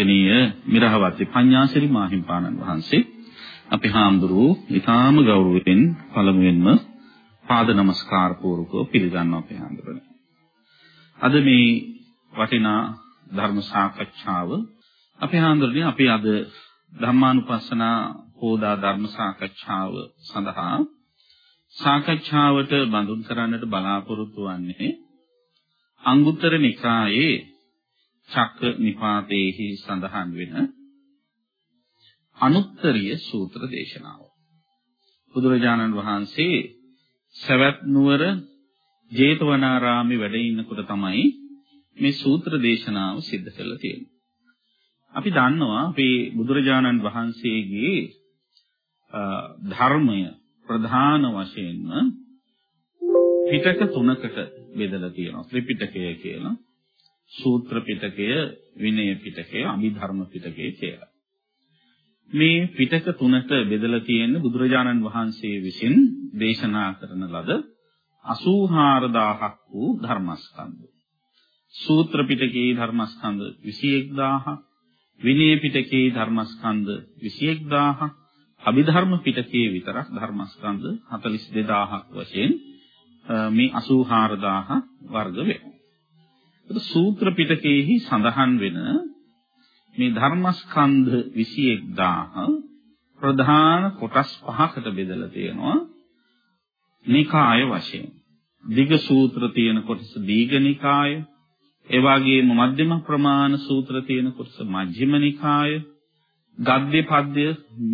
පූජනීය මිරහවති පඤ්ඤාසිරි මාහිම්පාණන් වහන්සේ අපි හාමුදුරුවෝ ඊටාම ගෞරවයෙන් පළමුවෙන්ම පාද නමස්කාර පූර්වකව පිළිගන්නවා අපේ හාමුදුරනේ. අද මේ වටිනා ධර්ම සාකච්ඡාව අපේ හාමුදුරනේ අපි අද ධම්මානුපස්සනා හෝදා ධර්ම සාකච්ඡාව සඳහා සාකච්ඡාවට බඳුන් කරන්නට බලාපොරොත්තු වන්නේ අංගුත්තර නිකායේ චක්ක නිපාතේහි සඳහන් වෙන අනුත්තරීය සූත්‍ර දේශනාව. බුදුරජාණන් වහන්සේ සවැත් නුවර ජේතවනාරාමේ වැඩ ඉන්නකොට තමයි මේ සූත්‍ර දේශනාව සිද්ධ කරලා තියෙන්නේ. අපි දන්නවා අපේ බුදුරජාණන් වහන්සේගේ ධර්මය ප්‍රධාන වශයෙන්ම පිටක තුනකට බෙදලා තියෙනවා. ත්‍රිපිටකය කියලා, සූත්‍ර පිටකය, විනය පිටකය, අභිධර්ම පිටකය කියලා. මේ පිටක තුනට බෙදලා තියෙන බුදුරජාණන් වහන්සේ විසින් දේශනා කරන ලද 84000ක් වූ ධර්මස්කන්ධ. සූත්‍ර පිටකයේ ධර්මස්කන්ධ 21000ක්, විනය පිටකයේ ධර්මස්කන්ධ 21000ක්, අභිධර්ම පිටකයේ විතරක් ධර්මස්කන්ධ 42000ක් වශයෙන් මේ 84000 වර්ග වෙනවා. ඒක සූත්‍ර පිටකයේහි සඳහන් වෙන මේ ධර්මස්කන්ධ 21000 ප්‍රධාන කොටස් පහකට බෙදලා තියෙනවා. නිකාය වශයෙන්. දිග සූත්‍ර තියෙන කොටස දීඝ නිකාය, ඒ වගේම මධ්‍යම ප්‍රමාණ සූත්‍ර තියෙන කොටස මජ්ක්‍ධිම නිකාය, ගද්‍ය පද්‍ය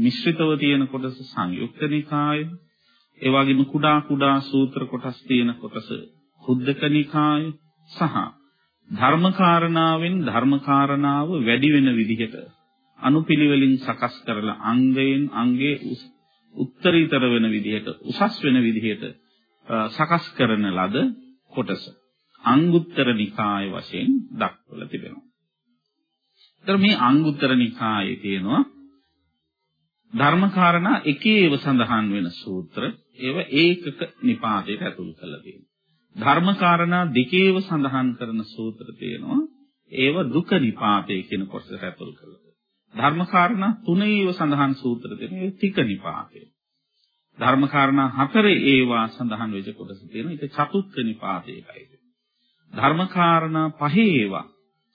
මිශ්‍රිතව තියෙන කොටස සංයුක්ත නිකාය, ඒ වගේම කුඩා කුඩා සූත්‍ර කොටස් තියෙන කොටස කුද්දක නිකාය සහ ධර්මකාරණාවෙන් ධර්මකාරණාව වැඩි වෙන විදිහට අනුපිළිවෙලින් සකස් කරලා අංගයෙන් අංගේ උත්තරීතර වෙන විදිහට උසස් වෙන විදිහට සකස් කරන ලද කොටස අංගුත්තර නිකාය වශයෙන් දක්වලා තිබෙනවා. ඒතර මේ අංගුත්තර නිකායේ තියෙනවා ධර්මකාරණා එකේව සඳහන් වෙන සූත්‍ර ඒව ඒකක නිපාතයට ඇතුල් කරලා තියෙනවා. ධර්මකාරණා දෙකේව සඳහන් කරන සූත්‍ර තියෙනවා. ඒව දුක නිපාතේ කියන කොටසට ඇතුල් කරලා තියෙනවා. ධර්මකාරණා තුනේව සඳහන් සූත්‍ර තියෙනවා. ඒ තික නිපාතේ. ධර්මකාරණා හතරේ ඒවා සඳහන් වෙච්ච කොටස තියෙනවා. ඒක චතුත්ථ නිපාතේයි. ධර්මකාරණා පහේ ඒවා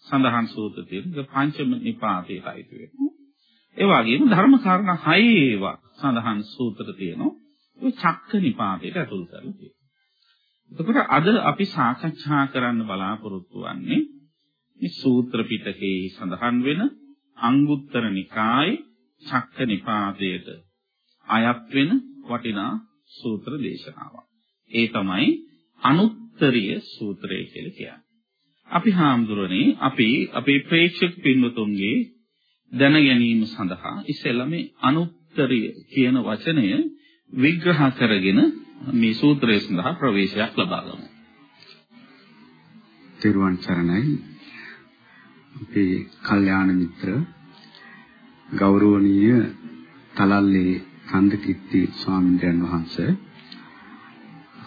සඳහන් සූත්‍ර තියෙනවා. ඒක පංචම නිපාතේයි වෙනවා. ඒ වගේම ධර්මකාරණා හයේ ඒවා සඳහන් සූත්‍ර තියෙනවා. ඒ චක්ක නිපාතේට ඇතුල් කරලා තියෙනවා. එතකොට අද අපි සාකච්ඡා කරන්න බලාපොරොත්තු වෙන්නේ මේ සූත්‍ර පිටකයේ සඳහන් වෙන අංගුත්තර නිකායේ චක්ක නිපාතයට අයත් වෙන වටිනා සූත්‍ර දේශනාවක්. ඒ තමයි අනුත්තරීය සූත්‍රය කියලා කියන්නේ. අපි හාමුදුරනේ අපි අපේ ප්‍රේක්ෂක පින්වතුන්ගේ දැන ගැනීම සඳහා ඉස්සෙල්ලා මේ අනුත්තරීය කියන වචනය විග්‍රහ කරගෙන මේ සූත්‍රය සඳහා ප්‍රවේශයක් ලබා ගමු. තෙරුවන් සරණයි. අපේ කල්යාණ මිත්‍ර ගෞරවනීය තලල්ලේ කන්දකිත්ති ස්වාමීන් වහන්සේ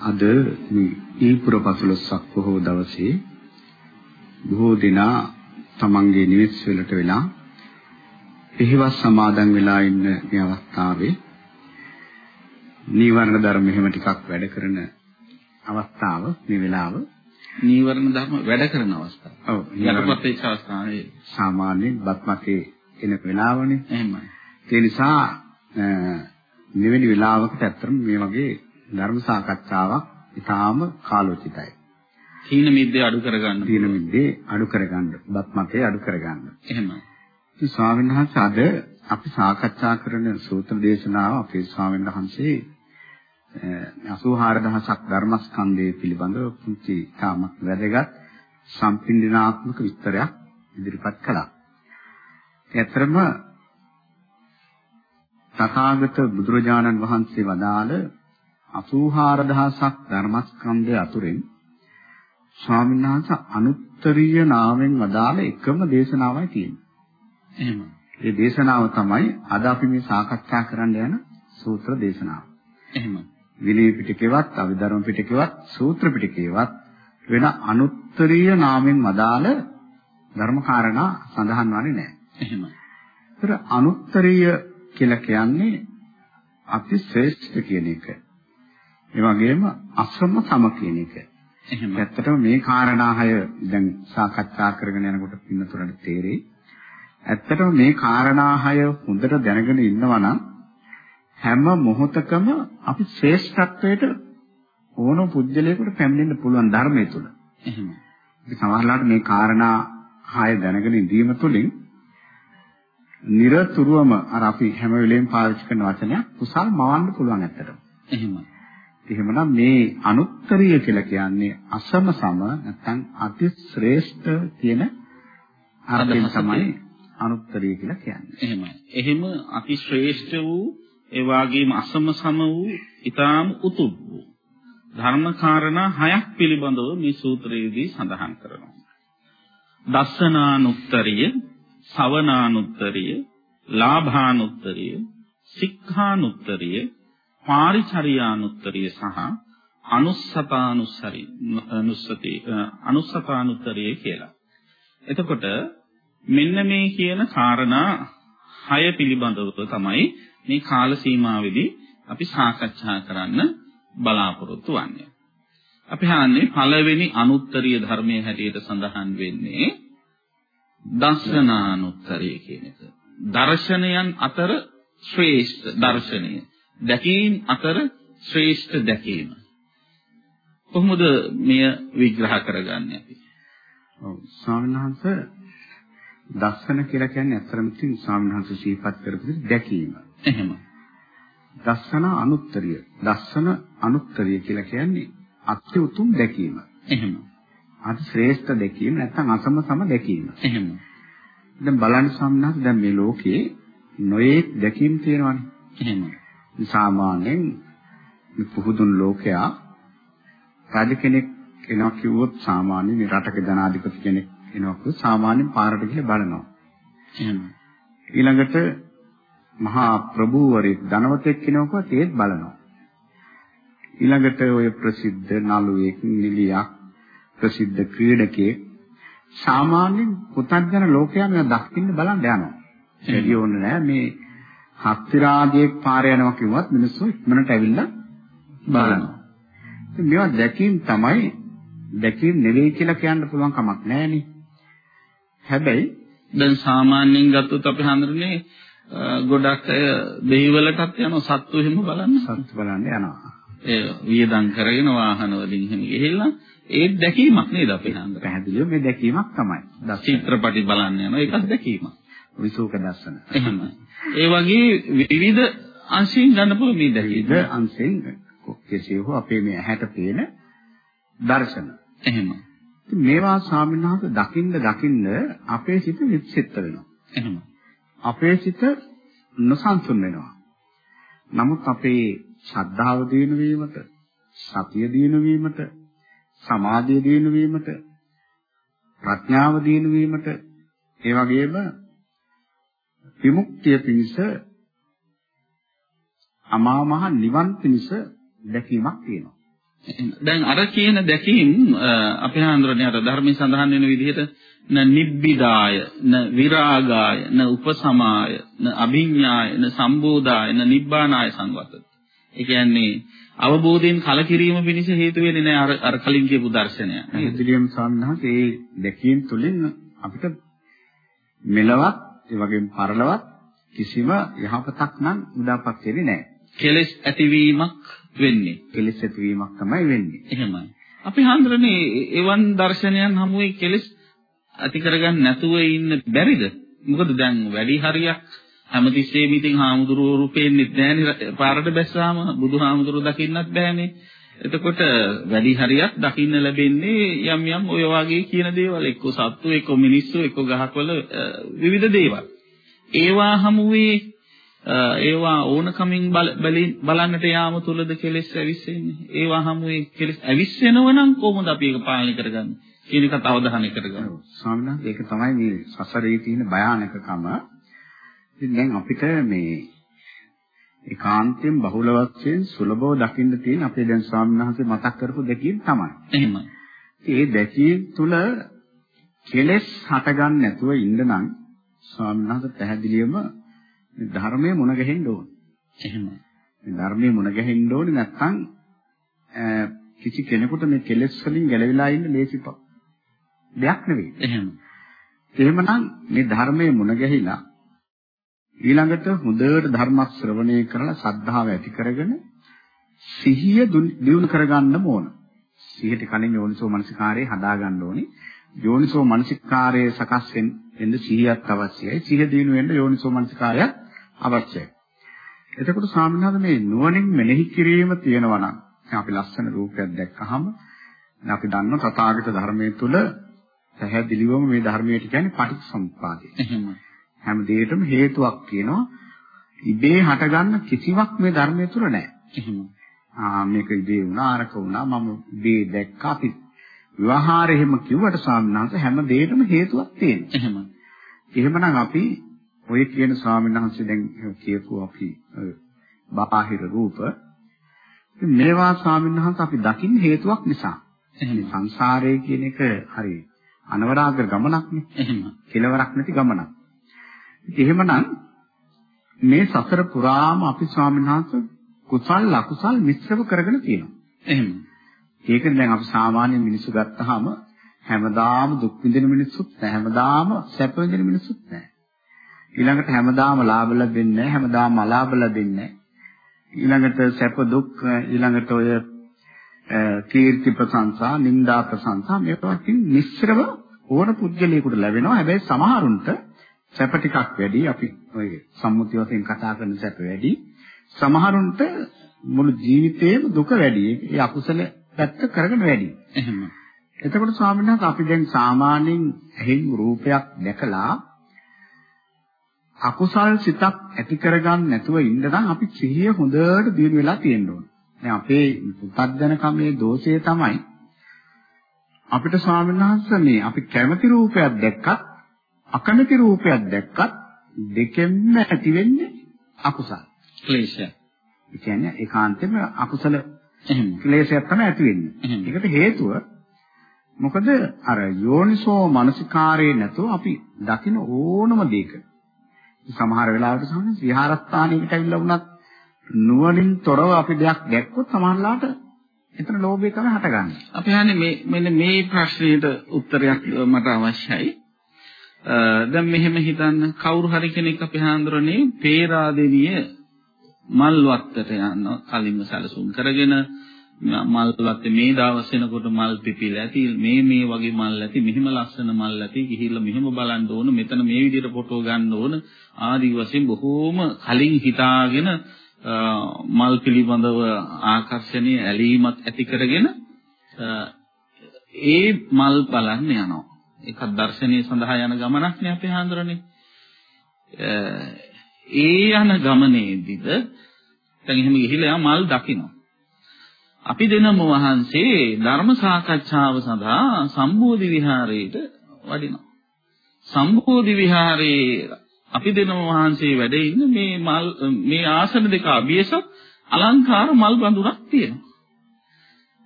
අද මේ ඊපුර පසළොස්වක බොහෝ දවසේ බොහෝ දිනා තමන්ගේ නිවෙස් වලට වෙලා පිහිවස් සමාදන් වෙලා ඉන්න මේ අවස්ථාවේ නීවරණ ධර්ම එහෙම ටිකක් වැඩ කරන අවස්ථාව මේ වෙලාව නීවරණ ධර්ම වැඩ කරන අවස්ථාව. ඔව්. යටපත් වෙච්ච අවස්ථාවේ සාමාන්‍යයෙන් බත්මතේ එන වෙලාවනේ. එහෙමයි. ඒ නිසා මෙවැනි වෙලාවකට ඇත්තටම මේ වගේ ධර්ම සාකච්ඡාවක් ඉතාම කාලෝචිතයි. තීන මිද්දේ අඩු කරගන්න. තීන මිද්දේ අඩු කරගන්න. බත්මතේ අඩු කරගන්න. එහෙමයි. ඉතින් ස්වාමීන් වහන්සේ අද අපි සාකච්ඡා කරන සූත්‍ර දේශනාව අපේ ස්වාමීන් වහන්සේ 84000ක් ධර්මස්කන්ධය පිළිබඳව පුංචි තාමත් වැදගත් සම්පින්දනාත්මක විස්තරයක් ඉදිරිපත් කළා. ඇත්තරම තථාගත බුදුරජාණන් වහන්සේ වදාළ 84000ක් ධර්මස්කන්ධය අතුරෙන් ස්වාමීන් වහන්සේ අනුත්තරීය නාමයෙන් වදාළ එකම දේශනාවයි තියෙන්නේ. එහෙම. ඒ දේශනාව තමයි අද අපි මේ සාකච්ඡා කරන්න යන සූත්‍ර දේශනාව. එහෙම. විනය පිටකේවත්, අභිධර්ම පිටකේවත්, සූත්‍ර පිටකේවත් වෙන අනුත්තරීය නාමයෙන් වදාළ ධර්මකාරණා සඳහන් වන්නේ නැහැ. එහෙමයි. ඒතර අනුත්තරීය කියලා කියන්නේ අති ශ්‍රේෂ්ඨ කියන එක. ඒ වගේම අසම සම කියන එක. එහෙමයි. ඇත්තටම මේ කාරණා හය දැන් සාකච්ඡා කරගෙන යනකොට පින්නතුරට තේරෙයි. ඇත්තටම මේ කාරණා හය හොඳට දැනගෙන ඉන්නවා නම් හැම මොහොතකම අපි ශ්‍රේෂ්ඨත්වයට ඕන පුජ්‍යලයකට පැමිණෙන්න පුළුවන් ධර්මයේ තුල. එහෙමයි. ඉතින් සමහරවිට මේ කාරණා හය දැනගෙන ඉඳීම තුළින් নিরතුරුවම අර අපි හැම වෙලෙම පාවිච්චි කරන වචනයක් කුසල් මවන්න පුළුවන් ඇත්තටම. එහෙමයි. එහෙමනම් මේ අනුත්තරීය කියලා කියන්නේ අසම සම නැත්නම් අති ශ්‍රේෂ්ඨ කියන අර්ථයෙන් තමයි අනුත්තරීය කියලා කියන්නේ. එහෙමයි. එහෙම අති ශ්‍රේෂ්ඨ වූ ඒ වගේම අසම සම වූ ඊටාම් උතුම් වූ ධර්මකාරණා හයක් පිළිබඳව මේ සූත්‍රයේදී සඳහන් කරනවා. දස්සනානුත්තරිය, සවනානුත්තරිය, ලාභානුත්තරිය, සික්ඛානුත්තරිය, පාරිචර්යානුත්තරිය සහ අනුස්සතානුස්සරි අනුස්සති අනුස්සතානුත්තරිය කියලා. එතකොට මෙන්න මේ කියන කාරණා හය පිළිබඳව තමයි මේ කාල සීමාවෙදී අපි සාකච්ඡා කරන්න බලාපොරොත්තු වෙන්නේ. අපි හන්නේ පළවෙනි අනුත්තරීය ධර්මයේ හැටියට සඳහන් වෙන්නේ දර්ශනානුත්තරිය කියන එක. දර්ශනයන් අතර ශ්‍රේෂ්ඨ දර්ශනය. දැකීම් අතර ශ්‍රේෂ්ඨ දැකීම. කොහොමද මෙය විග්‍රහ කරගන්නේ අපි? ඔව් ස්වාමීන් වහන්සේ දර්ශන කියලා කියන්නේ අත්‍තරම තින් ස්වාමීන් වහන්සේ සිහිපත් කරපු දැකීම. එහෙම. දර්ශන අනුත්තරිය. දර්ශන අනුත්තරිය කියලා කියන්නේ අත්‍ය උතුම් දැකීම. එහෙම. අති ශ්‍රේෂ්ඨ දැකීම නැත්නම් අසම සම දැකීම. එහෙම. දැන් බලන්න සම්නස් දැන් මේ ලෝකේ නොයේක් දැකීම් තියෙනවානේ. එහෙම. සාමාන්‍යයෙන් පුහුදුන් ලෝකයා රජ කෙනෙක් එනවා කිව්වොත් සාමාන්‍ය මේ රටක ජනාධිපති කෙනෙක් කිව්වොත් සාමාන්‍යයෙන් පාරට ගිහලා බලනවා. එහෙම. ඊළඟට මහා ප්‍රභූවරයෙක් ධනවතෙක් කෙනෙකුට ඒත් බලනවා. ඊළඟට ඔය ප්‍රසිද්ධ නළුවෙක් නිලියක් ප්‍රසිද්ධ ක්‍රීඩකයෙක් සාමාන්‍යයෙන් පුතග්ජන ලෝකයා මේවා දකින්න බලන්න යනවා. එළිය ඕනේ නෑ මේ හත්තිරාදියෙක් පාර යනවා කිව්වත් මිනිස්සු ඉක්මනට ඇවිල්ලා බලනවා. ඉතින් මේවා දැකීම් තමයි දැකීම් නෙවෙයි කියලා කියන්න පුළුවන් කමක් නෑනේ. හැබැයි දැන් සාමාන්‍යයෙන් ගත්තොත් අපි හඳුරන්නේ ගොඩක් අය දෙහිවලටත් යනවා සත්තු එහෙම බලන්න. සත්තු බලන්න යනවා. ඒ වියදම් කරගෙන වාහන වලින් එහෙම ගිහිල්ලා ඒ දැකීමක් නේද අපි හඳුරන්නේ. පැහැදිලිව මේ දැකීමක් තමයි. චිත්‍රපටි බලන්න යනවා ඒකත් දැකීමක්. විසූක දර්ශන. එහෙම. ඒ වගේ විවිධ අංශයෙන් ගන්න පුළුවන් මේ දැකීම. අංශයෙන් කෙසේ හෝ අපේ මේ ඇහැට පේන දර්ශන. එහෙම. මේවා ස්වාමීන් දකින්න දකින්න අපේ සිත විචිත්ත වෙනවා. එහෙම. අපේ සිත නොසන්සුන් වෙනවා. නමුත් අපේ ශ්‍රද්ධාව දිනු වීමට, සතිය දිනු වීමට, සමාධිය දිනු වීමට, ප්‍රඥාව දිනු වීමට, ඒ වගේම විමුක්තිය පිණිස අමා මහ නිවන් පිණිස දැකීමක් තියෙනවා. දැන් අර කියන දැකීම් අපි හඳුරන්නේ අර ධර්මයේ සඳහන් වෙන විදිහට න නිබ්බිදාය න විරාගාය න උපසමාය න අභිඥාය න සම්බෝධාය න නිබ්බානාය සංවතති. ඒ කියන්නේ අවබෝධයෙන් කලකිරීම පිණිස හේතු වෙන්නේ නැහැ අර අර කලින් කියපු දර්ශනය. පැහැදිලිවම සම්හත් ඒ දැකීම් තුළින් අපිට මෙලවත් ඒ වගේම පරලවත් කිසිම යහපතක් නම් උදාපත් වෙන්නේ නැහැ. කෙලෙස් ඇතිවීමක් වෙන්නේ. කෙලෙස් ඇතිවීමක් තමයි වෙන්නේ. එහෙමයි. අපි හඳුරන්නේ එවන් දර්ශනයන් හමුවේ කෙලෙස් ඇති කරගන්න නැතුව ඉන්න බැරිද? මොකද දැන් වැඩි හරියක් හැමතිස්සෙම ඉතින් හාමුදුරුවෝ රුපෙන්නේ නැහැනේ පාරට බැස්සාම බුදුහාමුදුරුවෝ දකින්නත් බෑනේ. එතකොට වැඩි හරියක් දකින්න ලැබෙන්නේ යම් යම් ඔය වගේ කියන දේවල් එක්ක සත්තු එක්ක මිනිස්සු එක්ක ගහකොළ විවිධ දේවල්. ඒවා හමුවේ ඒවා ඕනකමින් බලන්නට යාම තුලද කෙලෙස් ඇවිස්සෙන්නේ. ඒවා හමුවේ කෙලෙස් ඇවිස්සෙනව නම් කොහොමද අපි ඒක පාලනය කරගන්නේ? කියන එකත් අවධානය කරගන්න. ස්වාමීන් ඒක තමයි මේ සසරේ තියෙන භයානකකම. ඉතින් දැන් අපිට මේ ඒකාන්තයෙන් බහුල වශයෙන් සුලභව දකින්න තියෙන අපේ දැන් ස්වාමීන් වහන්සේ මතක් කරපු දෙකීම් තමයි. එහෙමයි. ඒ දැකීම් තුල කෙලෙස් හටගන්න නැතුව ඉන්න නම් ස්වාමීන් වහන්සේ පැහැදිලිවම ධර්මයේ මුණ ගැහෙන්න ඕන. එහෙමයි. මේ ධර්මයේ මුණ ගැහෙන්න ඕනේ නැත්නම් කිසි කෙනෙකුට මේ කෙලෙස් වලින් ගැලවිලා ඉන්න ලේසි දෙයක් නෙවෙයි. එහෙම. එහෙමනම් මේ ධර්මයේ මුණ ගැහිලා ඊළඟට හොඳට ධර්ම ශ්‍රවණය කරලා සද්ධාව ඇති කරගෙන සිහිය දියුණු කරගන්න ඕන. සිහියට කලින් යෝනිසෝ මනසිකාරයේ හදාගන්න ඕනේ. යෝනිසෝ මනසිකාරයේ සකස් වෙන්න සිහියක් අවශ්‍යයි. සිහිය දිනු වෙන්න යෝනිසෝ මනසිකාරයක් අවශ්‍යයි. එතකොට ස්වාමීන් මේ නුවණින් මෙනෙහි කිරීම තියෙනවා නම් අපි ලස්සන රූපයක් දැක්කහම අපි දන්නවා තථාගත ධර්මයේ තුල පැහැදිලිවම මේ ධර්මයට කියන්නේ පටිච්චසමුප්පාදය. එහෙම. හැම දෙයකටම හේතුවක් කියනවා. ඉබේ හටගන්න කිසිවක් මේ ධර්මයේ තුල නැහැ. එහෙම. ආ මේක ඉබේ වුණා අරක වුණා මම ඉබේ දැක්කා අපි විවාහාරය එහෙම කිව්වට ස්වාමීන් වහන්සේ හැම දෙයකටම හේතුවක් තියෙනවා. එහෙම. එහෙමනම් අපි ඔය කියන ස්වාමීන් වහන්සේ දැන් කියපු අපි බාහිර රූප මේවා ස්වාමීන් වහන්සේ අපි දකින්න හේතුවක් නිසා. එහෙනම් සංසාරය කියන එක හරි අනවරාග ගමනක්නේ. එහෙම. කෙලවරක් නැති ගමනක්. එහෙමනම් මේ සසර පුරාම අපි ස්වාමීන් වහන්සේ කුසල් අකුසල් මිශ්‍රව කරගෙන තියෙනවා. එහෙම. ඒකනේ දැන් අපි සාමාන්‍ය මිනිස්සු ගත්තාම හැමදාම දුක් විඳින මිනිස්සුත් නැහැ. හැමදාම සැප විඳින මිනිස්සුත් නැහැ. ඊළඟට හැමදාම ලාභ ලැබෙන්නේ නැහැ. හැමදාම අලාභ ලැබෙන්නේ නැහැ. ඊළඟට සැප දුක් ඊළඟට ඔය කීර්ති ප්‍රශංසා, නිന്ദා ප්‍රශංසා මේවා කින් මිශ්‍රව ඕන පුද්ගලයෙකුට ලැබෙනවා. හැබැයි සමහරුන්ට සැප ටිකක් වැඩි. අපි ඔය සම්මුති වශයෙන් කතා කරන සැප වැඩි. සමහරුන්ට මුළු ජීවිතේම දුක වැඩි. ඒ අකුසල පැත්ත කරගෙන වැඩි. එහෙම. එතකොට ස්වාමීන් වහන්සේ අපි දැන් සාමාන්‍යයෙන් ඇහෙන් රූපයක් දැකලා අකුසල් සිතක් ඇති කරගන්න නැතුව ඉන්න නම් අපි සිහිය හොඳට දිනු වෙලා තියෙන්න ඕනේ. දැන් අපේ පුතත්ජන කමේ දෝෂය තමයි අපිට ස්වාමීන් වහන්සේ මේ අපි කැමති රූපයක් දැක්කත් අකමැති රූපයක් දැක්කත් දෙකෙන්ම ඇති වෙන්නේ අකුසල. ක්ලේශය. ඒ කියන්නේ ඒකාන්තයෙන්ම අකුසල එහෙම. ක්ලේශයක් තමයි ඇති වෙන්නේ. ඒකට හේතුව මොකද අර යෝනිසෝ මනසිකාරයේ නැතුව අපි දකින ඕනම දෙයක සමහර වෙලාවට සමහර විහාරස්ථානයකට ඇවිල්ලා වුණත් නුවණින් තොරව අපි දෙයක් දැක්කොත් සමහරලාට එතන ලෝභය තමයි හටගන්නේ. අපි හන්නේ මේ මෙන්න මේ ප්‍රශ්නෙට උත්තරයක් මට අවශ්‍යයි. දැන් මෙහෙම හිතන්න කවුරු හරි කෙනෙක් අපි හාන්දරනේ පේරාදෙනිය මල් වත්තට යන කලින්ම සැලසුම් කරගෙන මල් වත්තේ මේ දවස් වෙනකොට මල් පිපිලා ඇති මේ මේ වගේ මල් ඇති මෙහිම ලස්සන මල් ඇති ගිහිල්ලා මෙහෙම බලන්න ඕන මෙතන මේ විදිහට ෆොටෝ ගන්න ඕන ආදි වශයෙන් බොහෝම කලින් හිතාගෙන මල් පිළිබඳව ආකර්ෂණීය ඇලීමක් ඇති කරගෙන ඒ මල් බලන්න යනවා. ඒක දර්ශනීය සඳහා යන ගමනක් නේ අපි හඳුරන්නේ. ඒ යන ගමනේදීද දැන් එහෙම ගිහිල්ලා මල් දකිනවා. අපි දෙනම වහන්සේ ධර්ම සාකච්ඡාව සඳහා සම්බෝධි විහාරයට වඩිනවා. සම්බෝධි විහාරයේ අපි දෙනම වහන්සේ වැඩ ඉන්න මේ මල් මේ ආසන දෙක අභියසක් අලංකාර මල් බඳුනක් තියෙනවා.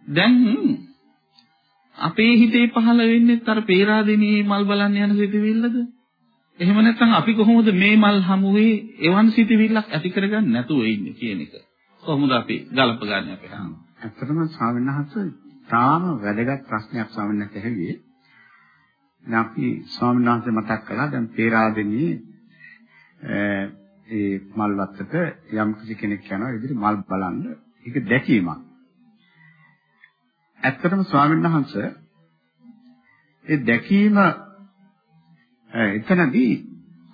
දැන් අපේ හිතේ පහළ වෙන්නේ අර පේරාදෙනියේ මල් බලන්න යන සිතුවිල්ලද? එහෙම නැත්නම් අපි කොහොමද මේ මල් හමුවේ එවන් සිතුවිල්ලක් ඇති කරගන්න නැතුව ඉන්නේ කියන එක. කොහොමද අපි ගලප ගන්න අපේ හාම? ඇත්තටම ස්වාමීන් වහන්සේ තාම වැදගත් ප්‍රශ්නයක් ස්වාමීන් වහන්සේ ඇහුවේ. දැන් අපි ස්වාමීන් වහන්සේ මතක් කළා දැන් පේරාදෙනියේ ඒ මල් වත්තට යම් කිසි කෙනෙක් යනවා ඉදිරි මල් බලන්න ඒක දැකීමක්. ඇත්තටම ස්වාමීන් වහන්සේ ඒ දැකීම එතනදී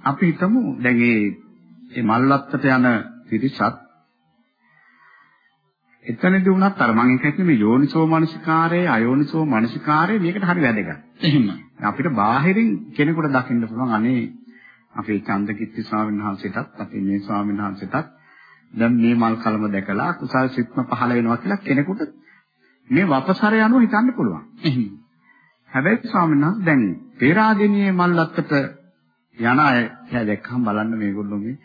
අපි හිතමු දැන් මේ මල් වත්තට යන පිරිසත් එතනදී වුණත් අර මම කියන්නේ මේ යෝනිසෝ මනසිකාරයේ අයෝනිසෝ මනසිකාරයේ මේකට හරි වැදගත්. එහෙම. අපිට බාහිරින් කෙනෙකුට දකින්න පුළුවන් අනේ අපේ චන්දකිත්ති ස්වාමීන් වහන්සේටත් අපේ මේ ස්වාමීන් වහන්සේටත් දැන් මේ මල් කලම දැකලා කුසල් සිත්ම පහළ වෙනවා කියලා කෙනෙකුට මේ වපසරය අනුව හිතන්න පුළුවන්. එහෙම. හැබැයි ස්වාමීන් වහන්සේ දැන් පේරාදෙනියේ මල් අත්තට යන අය දැක්කම බලන්න මේගොල්ලෝ මේ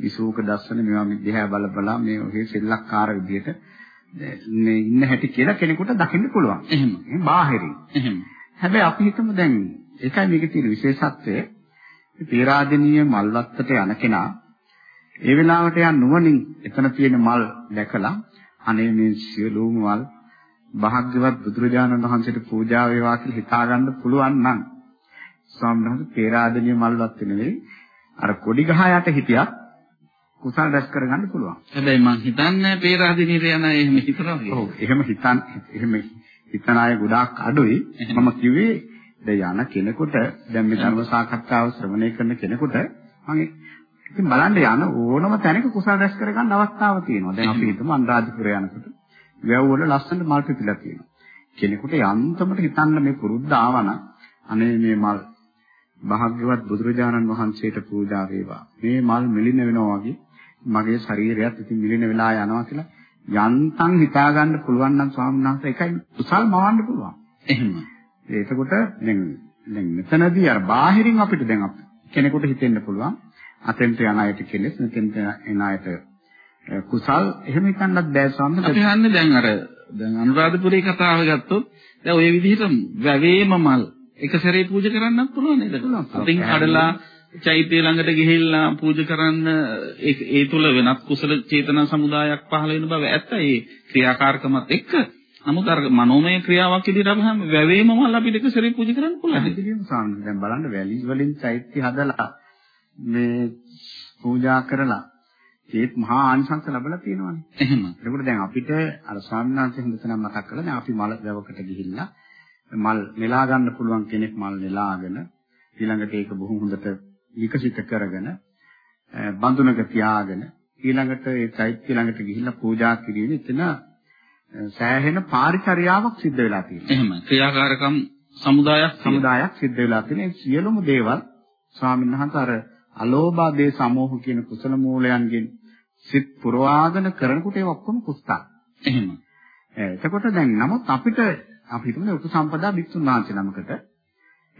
විසූක දස්සන මේවා දිහා බල බලා මේ ඔහේ සෙල්ලක්කාර විදියට මේ ඉන්න හැටි කියලා කෙනෙකුට දකින්න පුළුවන්. එහෙම. මේ බාහිරින්. එහෙම. හැබැයි අපි හිතමු දැන් ඒකයි මේකේ තියෙන විශේෂත්වය. පේරාදෙනිය මල්වත්තට යන කෙනා ඒ වෙලාවට යන නුවණින් එතන තියෙන මල් දැකලා අනේ මේ සියලුම මල් භාග්‍යවත් බුදුරජාණන් වහන්සේට පූජා වේවා කියලා හිතා ගන්න පුළුවන් නම් ස්වාමීන් වහන්සේ පේරාදෙනිය මල්වත් නෙවෙයි අර කොඩි ගහ යට හිටියත් කුසල් රැස් කරගන්න පුළුවන්. හැබැයි මං හිතන්නේ පේරාදෙනියට යන එහෙම හිතනවා කියලා. ඔව් එහෙම හිතන් එහෙම හිතන අය ගොඩාක් අඩුයි. මම කිව්වේ දැන් යන කෙනෙකුට දැන් මේ ධර්ම සාකච්ඡාව ශ්‍රවණය කරන කෙනෙකුට මම ඉතින් බලන්න යන ඕනම තැනක කුසල රැස් කරගන්න අවස්ථාවක් තියෙනවා. දැන් අපි හිතමු අනුරාධපුර යනකොට වැව් වල ලස්සනට මල් පිපිලා තියෙනවා. කෙනෙකුට යන්තමට හිතන්න මේ පුරුද්ද ආවනම් අනේ මේ මල් භාග්‍යවත් බුදුරජාණන් වහන්සේට පූජා වේවා. මේ මල් මිලින වෙනවා වගේ මගේ ශරීරයත් ඉතින් මිලින වෙලා යනවා කියලා යන්තම් හිතා ගන්න පුළුවන් නම් ස්වාමීන් වහන්සේ එකයි කුසල් මවන්න පුළුවන්. එහෙම. ඒකකොට දැන් දැන් මෙතනදී අර බාහිරින් අපිට දැන් කෙනෙකුට හිතෙන්න පුළුවන් අතෙන්ට යන අයට කෙලෙස් මෙතෙන්ට එන අයට කුසල් එහෙම හිතන්නත් බෑ ස්වාමීන් අපි හන්නේ දැන් අර දැන් අනුරාධපුරේ කතාව ගත්තොත් දැන් ওই විදිහට වැවේම මල් එක සැරේ පූජා කරන්නත් පුළුවන් නේද? අතින් කඩලා චෛත්‍ය ළඟට ගිහිල්ලා පූජා කරන්න ඒ තුල වෙනත් කුසල චේතනා සමුදායක් පහළ වෙන බව ඇත්ත. ඒ ක්‍රියාකාරකමත් එක්ක නමුත් අර මනෝමය ක්‍රියාවක් විදිහට අපහම වැවේම මල් අපිට එක සැරේ පූජා කරන්න පුළුවන්. ඉතින් ස්වාමීන් දැන් බලන්න වැලි වලින් චෛත්‍ය හදලා මේ පූජා කරලා ඒත් මහා ආනිසංස ලැබලා තියෙනවානේ. එහෙම. ඒකට දැන් අපිට අර ස්වාමීන් වහන්සේ හඳුනන මතක් කළා දැන් අපි මල වැවකට ගිහිල්ලා මල් නෙලා ගන්න පුළුවන් කෙනෙක් මල් නෙලාගෙන ඊළඟට ඒක බොහොම හොඳට විකසිත කරගෙන බඳුනක තියාගෙන ඊළඟට ඒ චෛත්‍ය ළඟට ගිහිල්ලා පූජා කිරීමේ එතන සෑහෙන පාරිචර්යාවක් සිද්ධ වෙලා තියෙනවා. එහෙම ක්‍රියාකාරකම් සමුදායක් සමුදායක් සිද්ධ වෙලා තියෙන සියලුම දේවල් ස්වාමීන් වහන්සේ අර අලෝභාදේ සමෝහ කියන කුසල මූලයන්ගෙන් සිත් පුරවාගෙන කරනකොට ඒ ඔක්කොම කුස්තා. එහෙම. එතකොට දැන් නමුත් අපිට අපි හිතමු උපසම්පදා භික්ෂුන් වහන්සේ නමකට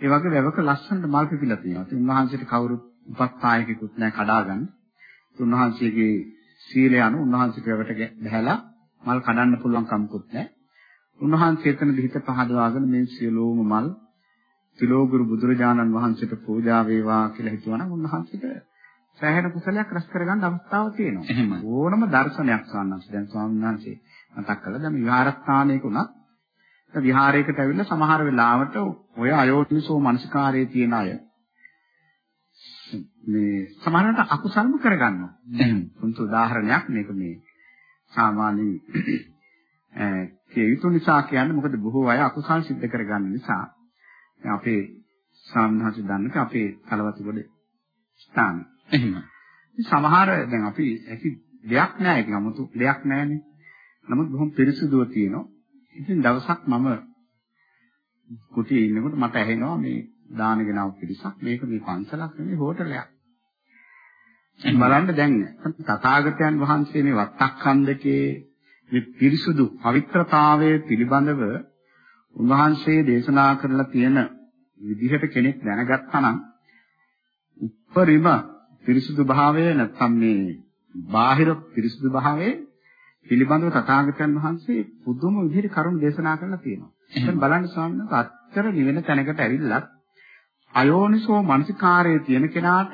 ඒ වගේ වැවක ලස්සනට මල් පිපිලා තියෙනවා. ඉතින් උන්වහන්සේට කවුරුත් උපස්ථායකෙකුත් නැහැ කඩාගන්න. උන්වහන්සේගේ සීලය අනුව උන්වහන්සේට වැවට බහැලා මල් කඩන්න පුළුවන් කමකුත් නැහැ. උන්වහන්සේ එතන දිහිත පහදවාගෙන මේ සියලුම මල් තිලෝගුරු බුදුරජාණන් වහන්සේට පූජා වේවා කියලා හිතුවනම් උන්වහන්සේට සෑහෙන කුසලයක් රැස් කරගන්න අවස්ථාවක් තියෙනවා. ඕනම දර්ශනයක් සාන්නස් දැන් ස්වාමීන් වහන්සේ මතක් කළා දැන් විහාරස්ථානයක උනත් විහාරයකට ඇවිල්ලා සමහර වෙලාවට ඔය අයෝනිසෝ මනසිකාරයේ තියෙන අය මේ සමහරවිට අකුසල්ම කරගන්නවා. පුංචි උදාහරණයක් මේක මේ සාමාන්‍ය ඒ යුතු නිසා කියන්නේ මොකද බොහෝ අය අකුසල් සිද්ධ කරගන්න නිසා අපේ සාමහස දන්නක අපේ කලවතුගොඩ ස්ථාන. එහෙම. සමහර දැන් අපි ඇති දෙයක් නෑ ඒක 아무තු දෙයක් නෑනේ. නමුත් බොහොම පිරිසුදුව තියෙනවා. ඉතින් දවසක් මම කුටියේ ඉන්නකොට මට ඇහෙනවා මේ දාන ගෙනව පිරිසක් මේක මේ පන්සලක් නෙමෙයි හෝටලයක්. බලන්න දැන් තථාගතයන් වහන්සේ මේ වත්තක්ඛන්දකේ මේ පිරිසුදු පවිත්‍රතාවයේ පිළිබඳව උන්වහන්සේ දේශනා කරලා තියෙන විදිහට කෙනෙක් දැනගත්තා නම් උපරිම පිරිසුදු භාවය නැත්නම් මේ බාහිර පිරිසුදු භාවයේ පිළිබඳව තථාගතයන් වහන්සේ පුදුම විදිහට කරුණු දේශනා කරලා තියෙනවා. දැන් බලන්න ස්වාමීන් වහන්සේ අත්තර නිවෙන තැනකට ඇවිල්ලත් අයෝනිසෝ මනසිකාරයේ තියෙන කෙනාට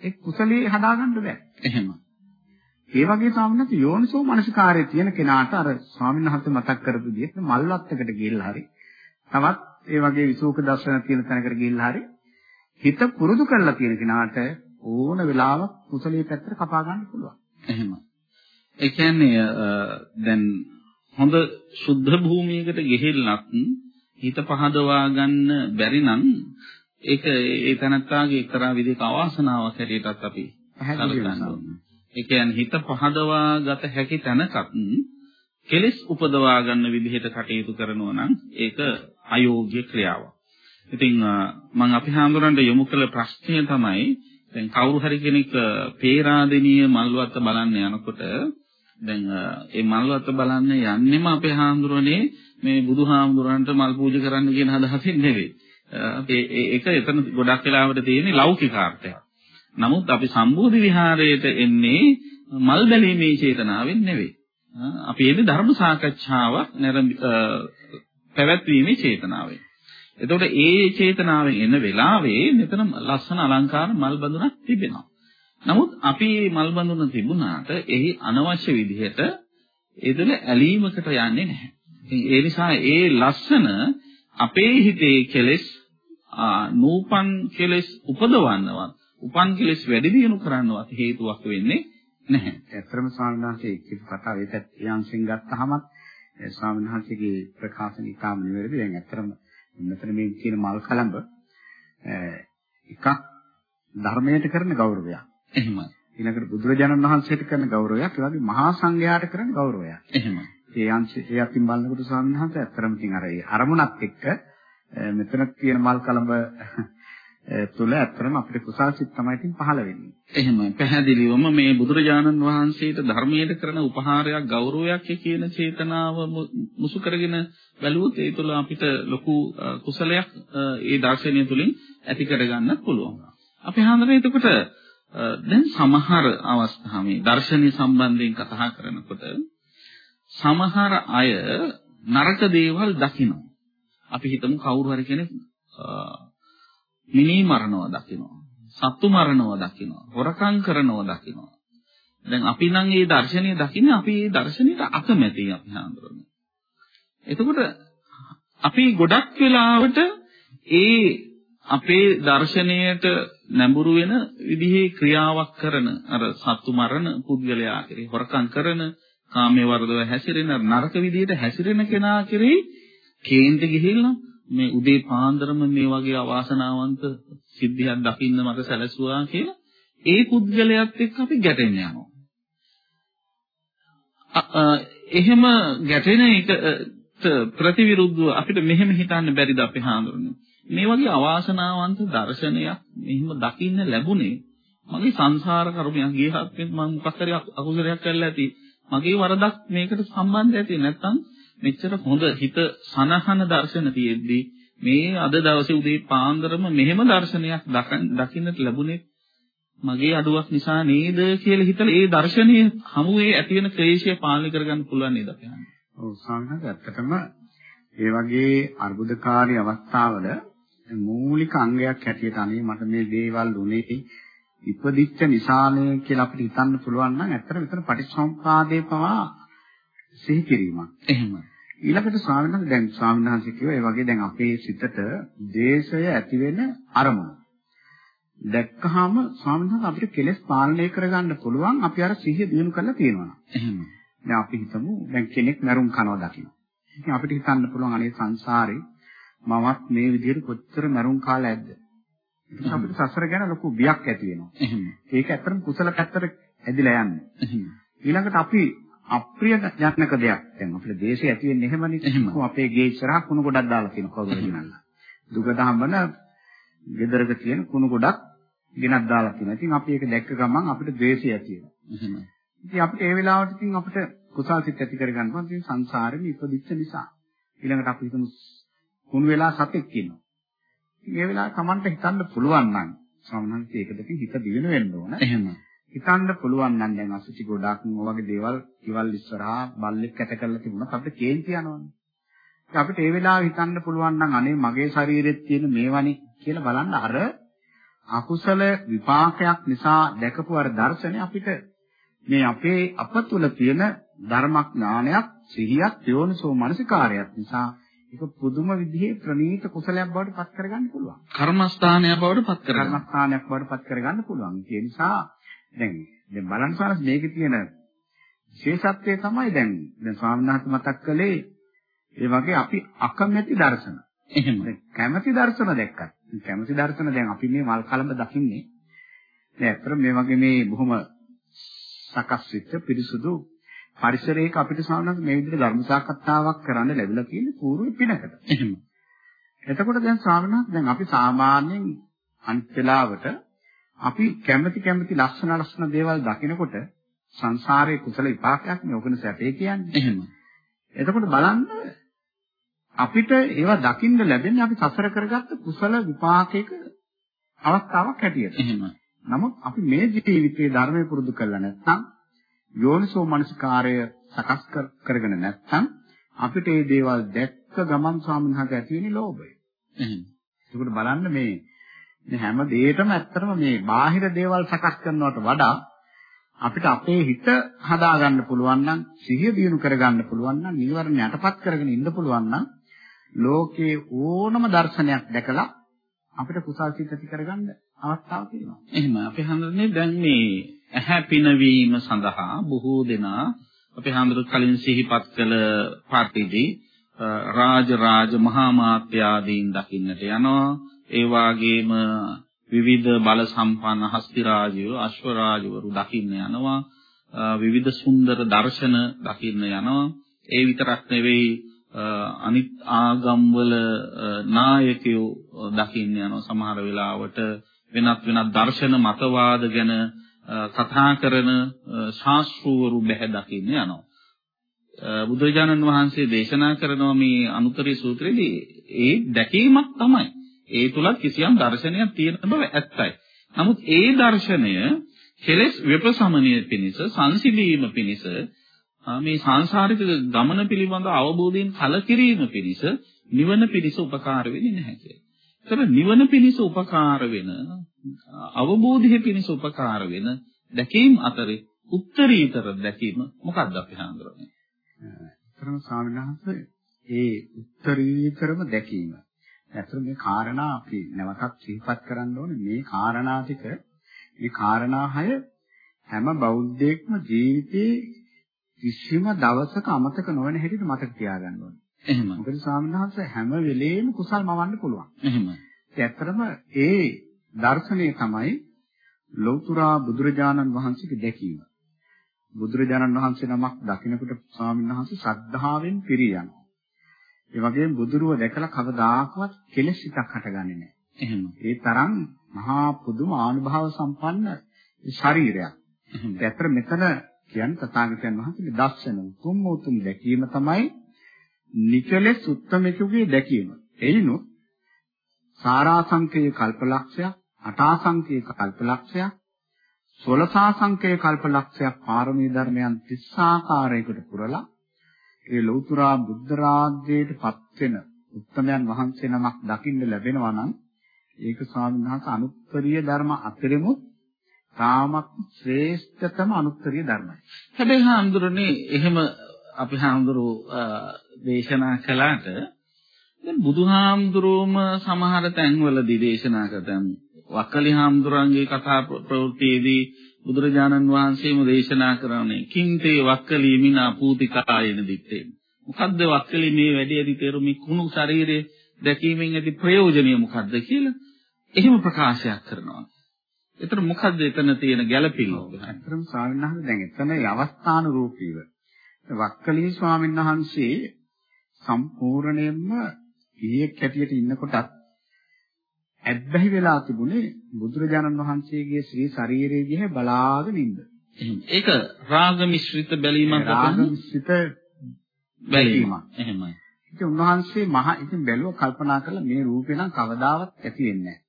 ඒ කුසලයේ හදාගන්න බෑ. එහෙම. ඒ වගේ ස්වාමීන් වහන්සේ යෝනිසෝ මනසිකාරයේ තියෙන කෙනාට අර ස්වාමීන් වහන්සේ මතක් කරපු විදිහට මල්වත්තකට ගිහිල්ලා හරි තවත් ඒ වගේ විසූක දර්ශන තියෙන තැනකට ගිහිල්ලා හරි හිත පුරුදු කරලා තියෙන කෙනාට ඕන වෙලාවක කුසලයේ පැත්තට කපා ගන්න පුළුවන්. එහෙම. ඒ කියන්නේ දැන් හොඳ සුද්ධ භූමියකට ගිහිල්ලත් හිත පහදවා ගන්න බැරි නම් ඒක ඒ තනත්තාගේ එක්තරා විදිහක අවාසනාවක් හැටියටත් අපි පැහැදිලිවම ඒ කියන්නේ හිත පහදවා ගත හැකි තැනකත් කෙලෙස් උපදවා ගන්න විදිහට කටයුතු කරනවා නම් ඒක අයෝග්‍ය ක්‍රියාවක්. ඉතින් මම අපි හාමුදුරන්ට යොමු කළ ප්‍රශ්නය තමයි දැන් කවුරු හරි කෙනෙක් පේරාදෙනිය මල්වත්ත බලන්න යනකොට දැන් ඒ මල්වත්ත බලන්න යන්නෙම අපේ හාමුදුරනේ මේ බුදුහාමුදුරන්ට මල් පූජා කරන්න කියන අදහසින් නෙවෙයි. ඒ ඒක එතන ගොඩක් වෙලාවට තියෙන්නේ ලෞකිකාර්ථයක්. නමුත් අපි සම්බෝධි විහාරයට එන්නේ මල් බැලීමේ චේතනාවෙන් නෙවෙයි. අපි එන්නේ ධර්ම සාකච්ඡාවක් පැවැත්වීමේ චේතනාවෙන්. එතකොට ඒ චේතනාවෙන් එන වෙලාවේ මෙතන ලස්සන අලංකාර මල් බඳුනක් තිබෙනවා. නමුත් අපි මේ මල් බඳුන තිබුණාට එහි අනවශ්‍ය විදිහට ඒදල ඇලීමකට යන්නේ නැහැ. ඒ නිසා ඒ ලස්සන අපේ හිතේ කෙලෙස් නූපන් කෙලෙස් උපදවන්නවත් උපන් කෙලෙස් වැඩි දියුණු කරන්නවත් හේතුවක් වෙන්නේ නැහැ. ඇත්තම ස්වාමීන් වහන්සේ කිව් කතාව ඒ පැත්තේ අංශෙන් ගත්තහම ස්වාමීන් වහන්සේගේ ප්‍රකාශන ඉතාම නිවැරදි. දැන් ඇත්තම මෙතන මේ කියන මල් කලඹ එකක් ධර්මයට කරන ගෞරවයක්. එහෙමයි. ඊළඟට බුදුරජාණන් වහන්සේට කරන ගෞරවයක්, ඒ වගේ මහා සංඝයාට කරන ගෞරවයක්. එහෙමයි. ඒ අංශය ඒ අතින් බලනකොට ස්වාමීන් වහන්සේ ඇත්තටම ඉතින් අර ඒ අරමුණත් එක්ක මෙතන තියෙන මල් කලඹ තුල ඇත්තටම අපිට කුසල් සිත් තමයි ඉතින් පහළ වෙන්නේ. එහෙමයි. පැහැදිලිවම මේ බුදුරජාණන් වහන්සේට ධර්මයට කරන උපහාරයක් ගෞරවයක් කියන චේතනාව මුසු කරගෙන බැලුවොත් ඒ තුළ අපිට ලොකු කුසලයක් ඒ දර්ශනය තුළින් ඇති කරගන්න පුළුවන්. අපි හඳුනන එතකොට දැන් සමහර අවස්ථා මේ දර්ශනීය සම්බන්ධයෙන් කතා කරනකොට සමහර අය නරක දේවල් දකිනවා. අපි හිතමු කවුරු හරි කෙනෙක් මිනී මරනවා දකිනවා. සත්තු මරනවා දකිනවා. හොරකම් කරනවා දකිනවා. දැන් අපි නම් මේ දර්ශනීය දකින්නේ අපි මේ දර්ශනීයට අකමැතියි අපි හඳුරන්නේ. එතකොට අපි ගොඩක් වෙලාවට ඒ අපේ දර්ශනීයට නැඹුරු වෙන විදිහේ ක්‍රියාවක් කරන අර සත්තු මරණ පුද්ගලයා කෙරේ හොරකම් කරන කාමයේ වර්ධව හැසිරෙන නරක විදිහට හැසිරෙන කෙනා කෙරෙහි කේන්ති ගිහිල්ලා මේ උදේ පාන්දරම මේ වගේ අවාසනාවන්ත සිද්ධියක් දකින්න මට සැලසුවා කියලා ඒ පුද්ගලයාත් එක්ක අපි ගැටෙන්න යනවා. එහෙම ගැටෙන එකට ප්‍රතිවිරුද්ධව අපිට මෙහෙම හිතන්න බැරිද අපි හාමුදුරනේ. මේ වගේ අවාසනාවන්ත දර්ශනයක් මෙහිම දකින්න ලැබුණේ මගේ සංසාර කර්මයක් ගියහත් මම මොකක් හරි අකුසලයක් කළා ඇති. මගේ වරදක් මේකට සම්බන්ධ ඇති නැත්නම් මෙච්චර හොඳ හිත සනහන දර්ශන තියෙද්දි මේ අද දවසේ උදේ පාන්දරම මෙහෙම දර්ශනයක් දකින්නට ලැබුණේ මගේ අඩුවක් නිසා නේද කියලා හිතලා ඒ දර්ශනීය හමුවේ ඇති වෙන ක්ලේශය පාලනය කරගන්න පුළුවන් නේද අපි අහන්නේ. ඔව් සාමාන්‍යයෙන් ඇත්තටම ඒ වගේ අර්බුදකාරී අවස්ථාවල මූලික අංගයක් හැටියට අනේ මට මේ දේවල් උනේ ඉපදිච්ච නිසානේ කියලා අපිට හිතන්න පුළුවන් නම් ඇත්තට විතර පටිච්චසමුපාදේ පවා සිහි කිරීමක්. එහෙම. ඊළඟට ස්වාමීන් වහන්සේ දැන් ස්වාමීන් වහන්සේ කිව්වා ඒ වගේ දැන් අපේ සිතට දේශය ඇති වෙන අරමුණ. දැක්කහම ස්වාමීන් වහන්සේ අපිට කෙලෙස් පාලනය කරගන්න පුළුවන් අපි අර සිහිය දිනු කරලා තියෙනවා. එහෙම. දැන් අපි හිතමු දැන් කෙනෙක් මරුන් කනවා දකින්න. ඉතින් අපිට හිතන්න පුළුවන් අනේ සංසාරේ මමත් මේ විදිහට කොච්චර මරුන් කාලා ඇද්ද? ඒක අපිට සසර ගැන ලොකු බියක් ඇති වෙනවා. එහෙම. ඒක ඇත්තටම කුසල පැත්තට ඇදිලා යන්නේ. එහෙම. ඊළඟට අපි අප්‍රිය ජනක දෙයක්. දැන් අපේ දේශේ ඇති වෙන්නේ එහෙමනේ. එහෙම. අපේ ගේ ඉස්සරහා කුණු ගොඩක් දාලා තියෙන කවුරුද ගෙනල්ලා. දුකට හම්බන ගෙදරක තියෙන කුණු ගොඩක් ගෙනත් දාලා තියෙනවා. ඉතින් අපි ඒක දැක්ක ගමන් අපිට ද්වේෂය ඇති වෙනවා. එහෙම. ඉතින් අපිට ඒ වෙලාවට ඉතින් අපිට කුසල් සිත් ඇති කරගන්න පුළුවන්. ඉතින් සංසාරෙම ඉපදිච්ච නිසා. ඊළඟට අපි හිතමු කුණු වෙලා සතෙක් ඉන්නවා. ඒ වෙලාවට Tamanට හිතන්න පුළුවන් නම් සමනන්ත ඒකද හිත දිවෙන වෙන්න ඕන. එහෙම. හිතන්න පුළුවන් නම් දැන් අසුචි ගොඩක් වගේ දේවල් ඉවල් ඉස්සරහා බල්ලෙක් කැට කරලා තිබුණා අපිට කේන්ති යනවනේ. අපිට ඒ වෙලාවේ හිතන්න පුළුවන් නම් අනේ මගේ ශරීරෙත් තියෙන මේවනේ කියලා බලන්න අර අකුසල විපාකයක් නිසා දැකපු අර දර්ශනය අපිට මේ අපේ අප තුළ තියෙන ධර්මඥානයක් සිහියක් යෝනිසෝ මනසිකාරයක් නිසා ඒක පුදුම විදිහේ ප්‍රණීත කුසලයක් බවට පත් කරගන්න පුළුවන්. කර්මස්ථානයක් බවට පත් කරගන්න. කර්මස්ථානයක් බවට පත් කරගන්න පුළුවන්. ඒ නිසා දැන් දැන් බලන්න සාරස් මේකේ තියෙන විශේෂත්වය තමයි දැන් දැන් ස්වාමීන් වහන්සේ මතක් කළේ ඒ වගේ අපි අකමැති දර්ශන. එහෙම. කැමැති දර්ශන දැක්කත් කැමැති දර්ශන දැන් අපි මේ මල් කලඹ දකින්නේ දැන් අතර මේ වගේ මේ බොහොම සකස් වෙච්ච පිරිසුදු පරිසරයක අපිට සාමාන්‍යයෙන් මේ විදිහට ධර්ම සාකච්ඡාවක් කරන්න ලැබිලා තියෙන පූර්ව පිනකට. එහෙම. එතකොට දැන් ස්වාමීන් දැන් අපි සාමාන්‍යයෙන් අනිත් වෙලාවට අපි කැමැති කැමැති ලක්ෂණ ලක්ෂණ දේවල් දකිනකොට සංසාරයේ කුසල විපාකයක් නේ ඔකන සැපේ කියන්නේ. එහෙම. එතකොට බලන්න අපිට ඒවා දකින්න ලැබෙන්නේ අපි සසර කරගත්ත කුසල විපාකයක අවස්ථාවක් හැටියට. එහෙම. නමුත් අපි මේ ජීවිතයේ ධර්මය පුරුදු කරලා නැත්නම් යෝනිසෝ මනසිකාරය සකස් කරගෙන නැත්නම් අපිට මේ දේවල් දැක්ක ගමන් ස්වාමීන් වහන්සේ ඇති වෙන්නේ ලෝභය. එහෙනම් ඒකට බලන්න මේ මේ හැම දෙයකම ඇත්තටම මේ බාහිර දේවල් සකස් කරනවට වඩා අපිට අපේ හිත හදාගන්න පුළුවන් නම් සිහිය දියුණු කරගන්න පුළුවන් නම් නිවර්ණ යටපත් කරගෙන ඉන්න පුළුවන් නම් ලෝකේ ඕනම දර්ශනයක් දැකලා අපිට කුසල් සිත් ඇති කරගන්න අවස්ථාවක් තියෙනවා. එහෙම අපි හඳුන්නේ දැන් මේ ඇහැ පිනවීම සඳහා බොහෝ දෙනා අපි හඳුරු කලින් සිහිපත් කළ පාටිදී රාජ රාජ මහා මාත්‍යාදීන් දකින්නට යනවා. ඒ වාගේම විවිධ බල සම්පන්න හස්ති රාජයෝ අශ්ව රාජවරු දකින්න යනවා. විවිධ සුන්දර දර්ශන දකින්න යනවා. ඒ විතරක් නෙවෙයි අනිත් ආගම්වල නායකයෝ දකින්න යනවා සමහර වෙලාවට වෙනත් වෙනත් දර්ශන මතවාද ගැන කතා කරන ශාස්ත්‍රවරු බැහැ දකින්න යනවා. බුදුරජාණන් වහන්සේ දේශනා කරනවා මේ අනුතරී සූත්‍රයේදී ඒ දැකීමක් තමයි. ඒ තුලත් කිසියම් දර්ශනයක් තියෙන බව ඇත්තයි. නමුත් ඒ දර්ශනය කෙලෙස් විපසමනය පිණිස සංසිඳීම පිණිස මේ සංසාරික ගමන පිළිබඳ අවබෝධයෙන් කලකිරීම පිණිස නිවන පිණිස උපකාර වෙන්නේ නැහැ කියලා. ඒතර නිවන පිණිස උපකාර වෙන අවබෝධය පිණිස උපකාර වෙන දැකීම් අතරේ උත්තරීතර දැකීම මොකක්ද අපි හඳුරන්නේ? අතරම ස්වාමීන් ඒ උත්තරීතරම දැකීම. ඇත්තට මේ කාරණා අපි නැවතත් සිහිපත් කරන්න ඕනේ මේ කාරණා ටික මේ කාරණා හය හැම බෞද්ධයෙක්ම ජීවිතේ කිසිම දවසක අමතක නොවන හැටියට මතක තියාගන්න ඕනේ. එහෙම. මොකද ස්වාමීන් වහන්සේ හැම වෙලේම කුසල් මවන්න පුළුවන්. එහෙම. ඇත්තටම ඒ දර්ශනය තමයි ලෞතර බුදුරජාණන් වහන්සේගේ දැකීම. බුදුරජාණන් වහන්සේ නමක් දකිනකොට ස්වාමීන් වහන්සේ ශ්‍රද්ධාවෙන් පිරී යනවා. ඒ වගේම බුදුරුව දැකලා කවදාකවත් කෙලෙස් හිතක් හටගන්නේ නැහැ. එහෙම. ඒ තරම් මහා පුදුම ආනුභාව සම්පන්න ශරීරයක්. ඒතර මෙතන කියන්නේ තථාගතයන් වහන්සේගේ දර්ශන උතුම් උතුම් දැකීම තමයි නිකලෙස් උත්තමිකුගේ දැකීම. එයිනොත් සාරාංශකයේ කල්පලක්ෂයක්, අටාසංකයේ කල්පලක්ෂයක්, සොලසාසංකයේ කල්පලක්ෂයක් පාරමී ධර්මයන් 30 ආකාරයකට පුරලා ඒ ලෞතර බුද්ධ රාජ්‍යයට පත් වෙන උත්තමයන් වහන්සේ නමක් දකින්න ලැබෙනවා නම් ඒක ස්වාමීන් වහන්සේ අනුත්තරීය ධර්ම අතරිමුත් තාමත් ශ්‍රේෂ්ඨතම අනුත්තරීය ධර්මයි. හැබැයි හාමුදුරනේ එහෙම අපි හාමුදුරු දේශනා කළාට දැන් බුදුහාමුදුරුවම සමහර තැන්වලදී දේශනා කරතම් වක්කලි හාමුදුරන්ගේ කතා ප්‍රවෘත්තියේදී බුදුරජාණන් වහන්සේම දේශනා කරන්නේ කිංතේ වක්කලි මිනා පූතිකායන දිත්තේ මොකද්ද වක්කලි මේ වැඩි ඇති තේරු මේ කුණු ශරීරයේ දැකීමෙන් ඇති ප්‍රයෝජනය මොකද්ද කියලා එහෙම ප්‍රකාශයක් කරනවා. ඒතර මොකද්ද එතන තියෙන ගැළපීම? අතරම ස්වාමීන් වහන්සේ දැන් එතන අවස්ථාන රූපීව වක්කලි ස්වාමීන් වහන්සේ සම්පූර්ණයෙන්ම ඊයක් හැටියට ඉන්නකොටත් ඇබ්බැහි වෙලා තිබුණේ බුදුරජාණන් වහන්සේගේ ශ්‍රී ශරීරයේ දිහා බලාගෙන ඉන්න. ඒක රාග මිශ්‍රිත බැලීමක් රාග මිශ්‍රිත බැලීමක්. එහෙමයි. ඉතින් උන්වහන්සේ මහ ඉතින් බැලුව කල්පනා කළා මේ රූපේ නම් කවදාවත් ඇති වෙන්නේ නැහැ.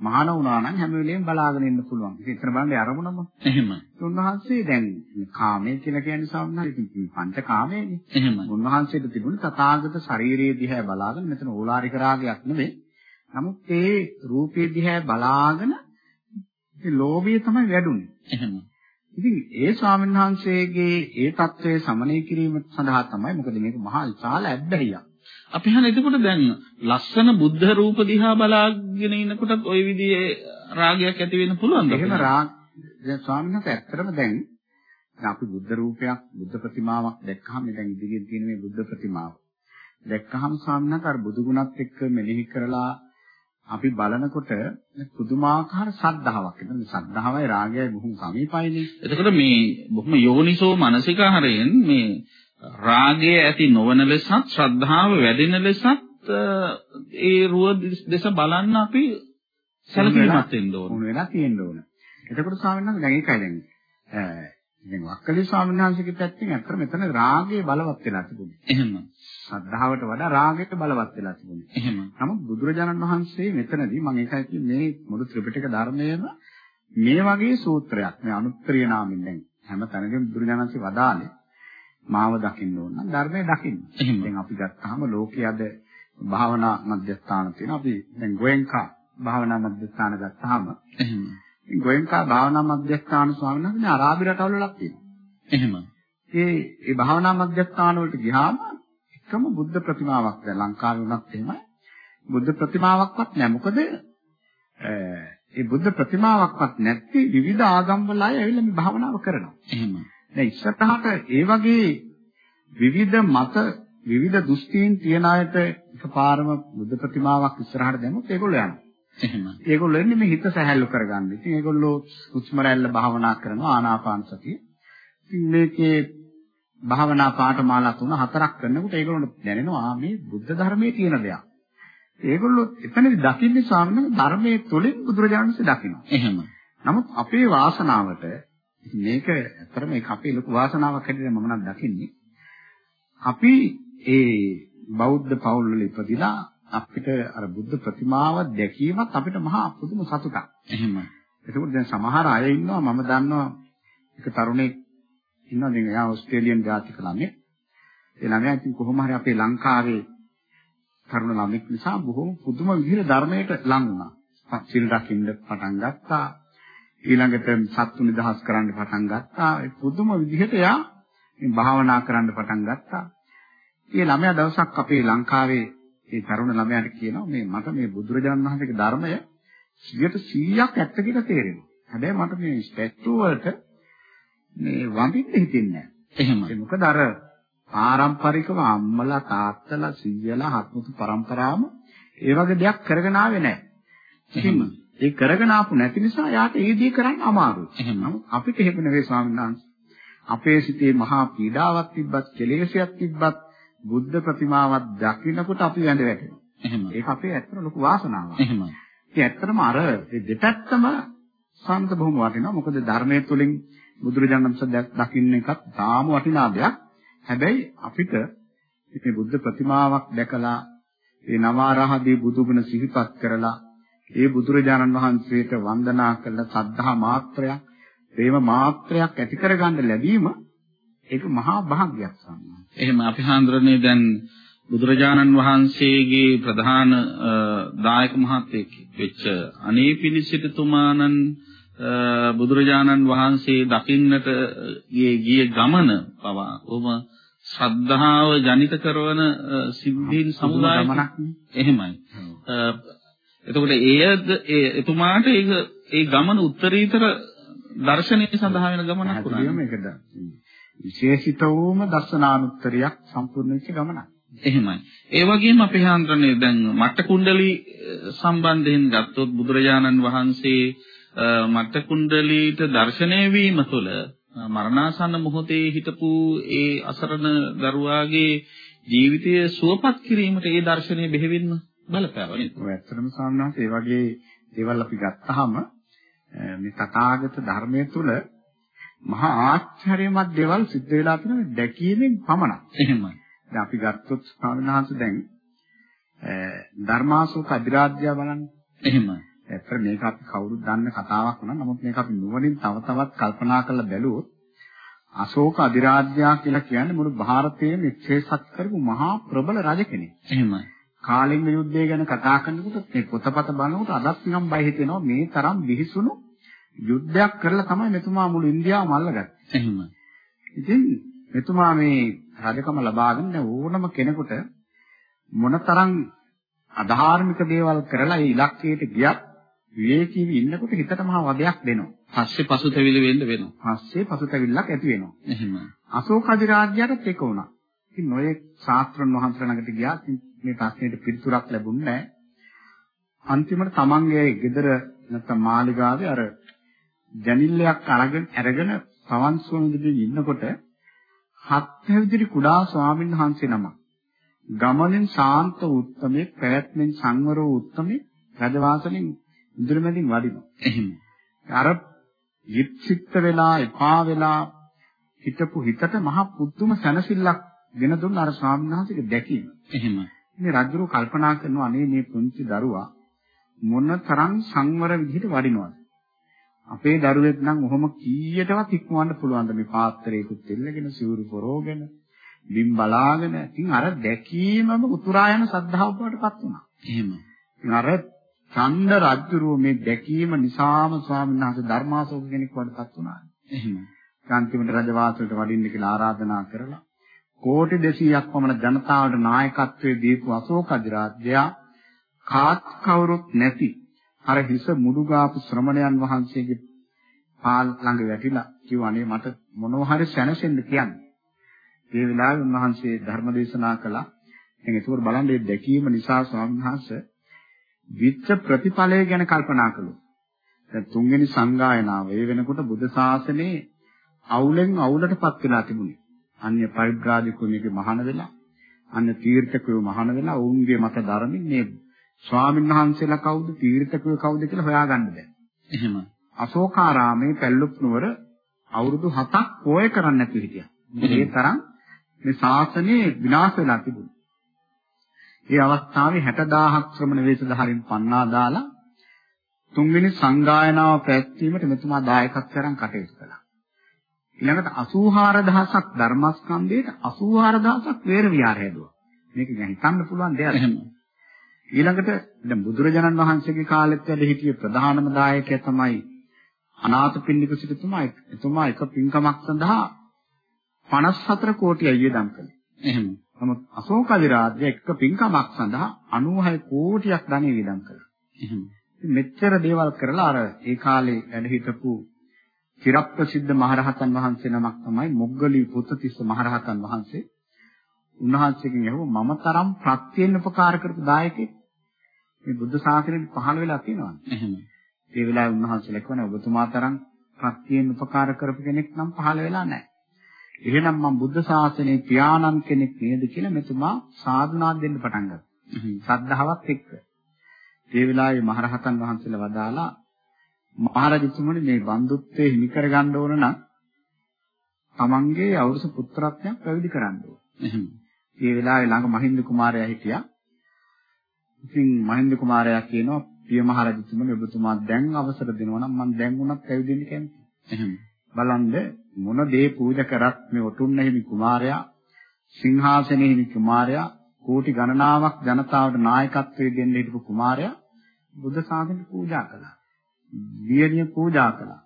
මහාන වුණා නම් හැම වෙලෙම බලාගෙන ඉන්න පුළුවන්. ඉතින් එතන බලන්නේ අරමුණම. එහෙමයි. උන්වහන්සේ දැන් කාමය කියලා කියන්නේ සාමාන්‍යයෙන් ඉතින් පංච කාමයනේ. එහෙමයි. උන්වහන්සේට තිබුණ තථාගත ශරීරයේ දිහා බලාගෙන මෙතන ඕලාරික රාගයක් නෙවෙයි. නමුත් ඒ රූපේ දිහා බලාගෙන ඉතින් ලෝභය තමයි වැඩුනේ. එහෙම. ඉතින් ඒ ස්වාමීන් වහන්සේගේ ඒ தત્ත්වය සමනය කිරීම සඳහා තමයි මොකද මේක මහා විශාල අබ්බැහියක්. අපි හන එතකොට දැන් ලස්සන බුද්ධ රූප දිහා බලාගෙන ඉනකොටත් ওই විදිහේ රාගයක් ඇති වෙන්න පුළුවන්ද? එහෙම රාග දැන් ස්වාමීන් වහන්සේ ඇත්තටම දැන් අපි බුද්ධ රූපයක් බුද්ධ ප්‍රතිමාවක් දැක්කහම දැන් ඉදිරියෙන් තියෙන මේ බුද්ධ ප්‍රතිමාව දැක්කහම ස්වාමීන් වහන්සේ අර බුදු ගුණත් එක්ක මෙලිහි කරලා අපි බලනකොට පුදුමාකාර ශ්‍රද්ධාවක් එතන ශ්‍රද්ධාවයි රාගයයි බොහොම සමීපයිනේ. එතකොට මේ බොහොම යෝනිසෝ මානසිකාරයෙන් මේ රාගය ඇති නොවන ලෙසත් ශ්‍රද්ධාව වැඩෙන ලෙසත් ඒ රුව දෙස බලන්න අපි සැලකිලිමත් වෙන්න ඕන. උණු වෙලා තියෙන්න ඕන. එතකොට ස්වාමීන් වහන්සේ දැන් ඒකයි දැන් දැන් වක්කලි ස්වාමීන් වහන්සේගේ පැත්තෙන් අතර මෙතන රාගය බලවත් වෙලා තිබුණේ. එහෙම. ශ්‍රද්ධාවට වඩා රාගයට බලවත් වෙලා තිබුණේ. එහෙම. නමුත් බුදුරජාණන් වහන්සේ මෙතනදී මම ඒකයි කියන්නේ මේ මුළු ත්‍රිපිටක ධර්මයේම මේ වගේ සූත්‍රයක් මේ අනුත්තරීය නාමයෙන් දැන් හැම තැනකම බුදුරජාණන් වහන්සේ වදාළේ මාව දකින්න ඕන නම් ධර්මය දකින්න. දැන් අපි ගත්තාම ලෝකයේ අද භාවනා මධ්‍යස්ථාන තියෙනවා. අපි දැන් ගෝයන්කා භාවනා මධ්‍යස්ථාන ගත්තාම එහෙම. ගෝයන්කා භාවනා මධ්‍යස්ථාන ස්වාමීන් වහන්සේ අරාබි රටවල තියෙනවා. එහෙම. ඒ ඒ භාවනා මධ්‍යස්ථාන වලට ගියාම එකම බුද්ධ ප්‍රතිමාවක් දැන් ලංකාවේ වුණත් එහෙමයි. බුද්ධ ප්‍රතිමාවක්වත් නැහැ. මොකද ඒ බුද්ධ ප්‍රතිමාවක්වත් නැති විවිධ ආගම් වල අය ඇවිල්ලා මේ භාවනාව කරනවා. එහෙම. දැන් ඉස්සරහට ඒ වගේ විවිධ මත විවිධ දෘෂ්ටීන් තියන අයට එකපාරම බුද්ධ ප්‍රතිමාවක් ඉස්සරහට දැම්මොත් ඒගොල්ලෝ යනවා. එහෙම. ඒගොල්ලෝ එන්නේ මේ හිත සැහැල්ලු කරගන්න. ඉතින් ඒගොල්ලෝ හුස්ම රැල්ල භාවනා කරනවා ආනාපාන සතිය. ඉතින් මේකේ භාවනා පාඨමාලා තුන හතරක් කරනකොට ඒගොල්ලන්ට දැනෙනවා මේ බුද්ධ ධර්මයේ තියෙන දෙයක්. ඒගොල්ලෝ එතනදි දකින්නේ ස්වාමීන් ධර්මයේ තුලින් බුදුරජාණන් වහන්සේ දකිනවා. එහෙම. නමුත් අපේ වාසනාවට මේක ඇත්තටම ඒක අපේ ලොකු වාසනාවක් හැටියට මම නම් දකින්නේ. අපි ඒ බෞද්ධ පවුල් වල ඉපදිලා අපිට අර බුද්ධ ප්‍රතිමාව දැකීමත් අපිට මහා පුදුම සතුටක්. එහෙම. ඒකෝට දැන් සමහර අය ඉන්නවා මම දන්නවා එක තරුණෙක් ඉන්නවා දැන් එයා ඕස්ට්‍රේලියානු ජාතික ළමෙක්. ඒ ළමයා ඉතින් කොහොම හරි අපේ ලංකාවේ තරුණ ළමෙක් නිසා බොහොම පුදුම විදිහට ධර්මයට ලං වුණා. සිල් රකින්න පටන් ගත්තා. ඊළඟට සත්තු නිදහස් කරන්න පටන් ගත්තා. ඒ පුදුම විදිහට එයා භාවනා කරන්න පටන් ගත්තා. ඒ ළමයා දවසක් අපේ ලංකාවේ ඒ තරුණ ළමයාට කියනවා මේ මට මේ බුදුරජාණන් වහන්සේගේ ධර්මය 100%ක් ඇත්ත කියලා තේරෙනවා. හැබැයි මට මේ ස්ටැචු වලට මේ වඳින්න හිතෙන්නේ නැහැ. එහෙම. ඒ මොකද අර පාරම්පරිකව අම්මලා තාත්තලා සීයලා හත්මුතු પરම්පරාවම ඒ වගේ දෙයක් කරගෙන ආවේ නැහැ. එහෙම. ඒ කරගෙන ආපු නැති නිසා යාට ඒ දේ කරන්න අමාරුයි. එහෙම. අපිට එහෙම නෙවෙයි ස්වාමීන් වහන්සේ. අපේ සිතේ මහා පීඩාවක් තිබ්බත්, කෙලෙසයක් තිබ්බත් බුද්ධ ප්‍රතිමාවක් දකින්නකොට අපි වැඳ වැටෙනවා. එහෙම. ඒක අපේ ඇත්තට ලොකු වාසනාවක්. එහෙම. ඒ ඇත්තටම අර දෙපැත්තම සාන්ත බොහොම වටිනවා. මොකද ධර්මයේ තුලින් බුදුරජාණන් වහන්සේ දකින්න එකත් තාම වටිනා දෙයක්. හැබැයි අපිට මේ බුද්ධ ප්‍රතිමාවක් දැකලා ඒ නවාරහදී බුදුගුණ සිහිපත් කරලා ඒ බුදුරජාණන් වහන්සේට වන්දනා කළ සද්ධා මාත්‍රයක්, ප්‍රේම මාත්‍රයක් ඇති කරගන්න ලැබීම ඒක මහා භාග්යක් සම්මා. එහෙම අපි හඳුරන්නේ දැන් බුදුරජාණන් වහන්සේගේ ප්‍රධාන දායක මහත්තයෙක් වෙච්ච අනේ පිළිසිටතුමාණන් බුදුරජාණන් වහන්සේ දකින්නට ගිය ගමන පවා ඔබ ශ්‍රද්ධාව ජනිත කරන සිද්ධීන් සමුදායක් එහෙමයි. එතකොට ඒද එතුමාට ඒක ඒ ගමන උත්තරීතර දර්ශනීය සඳහා වෙන ගමනක් වුණා. මේකද විශේෂිත වූම දර්ශනානුත්තරියක් සම්පූර්ණ වෙච්ච ගමනක්. එහෙමයි. ඒ වගේම අපේ හාන්දරනේ දැන් මට්ට කුණ්ඩලී සම්බන්ධයෙන් ගත්තොත් බුදුරජාණන් වහන්සේ මට්ට කුණ්ඩලීට දර්ශනය වීම තුළ මරණාසන්න මොහොතේ හිටපු ඒ අසරණ දරුවාගේ ජීවිතය සුවපත් කිරීමට ඒ දර්ශනය බෙහෙවින්ම බලපෑවා නේද? ඔය ඇත්තටම සාමනාත් ඒ වගේ දේවල් අපි ගත්තාම මේ තථාගත ධර්මයේ තුල මහා ආශ්චර්යමත් දේවල් සිද්ධ වෙලා තියෙනවා දැකීමෙන් පමණක්. එහෙමයි. දැන් අපි ගත්තොත් වහන්සේ දැන් ධර්මාසෝක අධිරාජ්‍ය බලන්න. එහෙමයි. ඇත්තට මේක අපි කවුරුත් දන්න කතාවක් වුණා. නමුත් මේක අපි නුවණින් තව තවත් කල්පනා කරලා බැලුවොත් අශෝක අධිරාජ්‍යයා කියලා කියන්නේ මුළු ಭಾರತයේම ඉච්ඡේසත් කරපු මහා ප්‍රබල රජ කෙනෙක්. එහෙමයි. කාලිංග යුද්ධය ගැන කතා කරනකොට මේ පොතපත බලනකොට අදත් නම් බය හිතෙනවා මේ තරම් විහිසුණු යුද්ධයක් කරලා තමයි මෙතුමා මුළු ඉන්දියාවම අල්ලගත්තේ. එහෙමයි. ඉතින් මෙතුමා මේ රජකම ලබාගෙන ඕනම කෙනෙකුට මොනතරම් අධාර්මික දේවල් කරලා ඒ ඉලක්කයට ගියත් විවේකීව ඉන්නකොට හිතට මහා වදයක් දෙනවා. පස්සේ පසුතැවිලි වෙන්න වෙනවා. පස්සේ පසුතැවිල්ලක් ඇති වෙනවා. එහෙමයි. අශෝක අධිරාජ්‍යයටත් ඒක වුණා. ඉතින් නොයේ ශාස්ත්‍රඥ වහන්සේලා ළඟට ගියා. මේ ප්‍රශ්නෙට පිළිතුරක් ලැබුණේ නැහැ. අන්තිමට තමන්ගේ ගෙදර නැත්නම් මාලිගාවේ අර ජනිල්ලයක් අරගෙන අරගෙන පවන් සුවඳදී ඉන්නකොට හත් හැවිදිරි කුඩා ස්වාමීන් වහන්සේ නමක් ගමනෙන් ශාන්ත උත්තමේ පැවැත්මෙන් සංවර වූ උත්තමේ රජවාසලෙන් ඉදිරිමැදින් වඩිනවා. එහෙම. අර වික්ෂිප්ත වෙලා එපා වෙලා හිටපු හිතට මහ පුදුම සැනසෙල්ලක් ගෙන දුන්න අර ස්වාමීන් වහන්සේගේ දැකීම. එහෙම. මේ රජුරු කල්පනා කරනවා අනේ මේ පුංචි දරුවා මොන තරම් සංවර විදිහට වඩිනවද? අපේ දරුවෙක් නම් ඔහොම කීයටවත් ඉක්මවන්න පුළුවන්ද මේ පාත්‍රයකුත් එල්ලගෙන සිවුරු පොරෝගෙන බිම් බලාගෙන ඉතින් අර දැකීමම උතුරා යන සද්ධාව බවටපත් වුණා. එහෙම. ඉතින් අර ඡන්ද රජුරුව මේ දැකීම නිසාම ස්වාමීන් වහන්සේ ධර්මාශෝක කෙනෙක් වඩපත් වුණා. එහෙම. අන්තිමට රජවාසලට වඩින්න කියලා ආරාධනා කරලා කෝටි 200ක් පමණ ජනතාවට නායකත්වයේ දීපු අශෝක අධිරාජ්‍යයා කාත් කවුරුත් නැති අර හිස මුඩු ගාපු ශ්‍රමණයන් වහන්සේගේ පාල් ළඟ වැටිලා කිව්වනේ මට මොනවා හරි සැනසෙන්න කියන්නේ. ඒ වෙලාවේ උන්වහන්සේ ධර්ම දේශනා කළා. දැන් ඒක බලන්න මේ දැකීම නිසා ස්වාමීන් වහන්සේ විච්ඡ ප්‍රතිඵලය ගැන කල්පනා කළා. දැන් තුන්වෙනි සංගායනාව ඒ වෙනකොට බුද්ධ ශාසනයේ අවුලෙන් අවුලටපත් වෙලා තිබුණේ. අන්‍ය පරිබ්‍රාජිකෝ මේකේ මහාන වෙලා, අන්‍ය තීර්ථකයෝ මහාන වෙලා ඔවුන්ගේ මත ධර්මින් මේ ස්වාමීන් වහන්සේලා කවුද, තීර්ථකයෝ කවුද කියලා හොයාගන්න බැහැ. එහෙම. අශෝකාරාමේ පැල්ලුප් නුවර අවුරුදු 7ක් පෝය කරන්න නැතුව හිටියා. ඒ තරම් මේ ශාසනය විනාශ වෙලා තිබුණා. ඒ අවස්ථාවේ 60000ක් ශ්‍රමණ වේශධාරීන් පන්නා දාලා තුන්වෙනි සංගායනාව පැවැත්වීමට මෙතුමා දායකත්වයෙන් කටයුතු කළා. ඊළඟට 84000ක් ධර්මස්කන්ධයට 84000ක් වේර විහාර හැදුවා. මේක ගැන හිතන්න පුළුවන් දෙයක්. එහෙම. ඊළඟට දැන් බුදුරජාණන් වහන්සේගේ කාලෙත් වැඩ හිටිය ප්‍රධානම දායකයා තමයි අනාථපිණ්ඩික සිටුතුමා. එතුමා එක පින්කමක් සඳහා 54 කෝටිය වියදම් කළා. එහෙම. නමුත් අශෝක අධිරාජ්‍ය එක පින්කමක් සඳහා 96 කෝටියක් ධනෙ වියදම් කළා. එහෙම. මෙච්චර දේවල් කරලා අර ඒ කාලේ වැඩ හිටපු චිරප්‍රසිද්ධ මහරහතන් වහන්සේ නමක් තමයි මොග්ගලී පුත්තිස්ස මහරහතන් වහන්සේ. උන්වහන්සේගෙන් ඇහුවා මම තරම් ප්‍රත්‍යයෙන් උපකාර කරපු දායකෙක් මේ බුද්ධ ශාසනයට පහළ වෙලා තියෙනවා. එහෙම. ඒ වෙලාවේ උන්වහන්සේ ලැබුණා ඔබතුමා තරම් ප්‍රත්‍යයෙන් උපකාර කරපු කෙනෙක් නම් පහළ වෙලා නැහැ. එහෙනම් මම බුද්ධ ශාසනයේ පියාණන් කෙනෙක් නේද කියලා මෙතුමා සාදුනාත් දෙන්න පටන් ගත්තා. සද්ධාවත් එක්ක. ඒ වෙලාවේ මහරහතන් වහන්සේලා වදාලා මහරජතුමනි මේ බන්දුත්වයේ හිමි කරගන්න ඕන නම් තමන්ගේ අවුරුසු පුත්‍රත්වයක් පැවිදි කරන්න ඕන. එහෙම. ඒ වෙලාවේ ළඟ මහින්ද කුමාරයා හිටියා. ඉතින් මහින්ද කුමාරයා කියනවා පිය මහරජතුමනි ඔබතුමා දැන් අවසර දෙනවා නම් මම දැන් උනත් පැවිදි වෙන්න කැමතියි. එහෙම. බලන්න මොන දේ පූජා කරත් මේ ඔටුන්න හිමි කුමාරයා සිංහාසනයේ හිමි කුමාරයා කෝටි ගණනාවක් ජනතාවට නායකත්වයේ දෙන්න හිටපු කුමාරයා බුද්ධ ශාසනයට පූජා කළා. දියණිය පූජා කළා.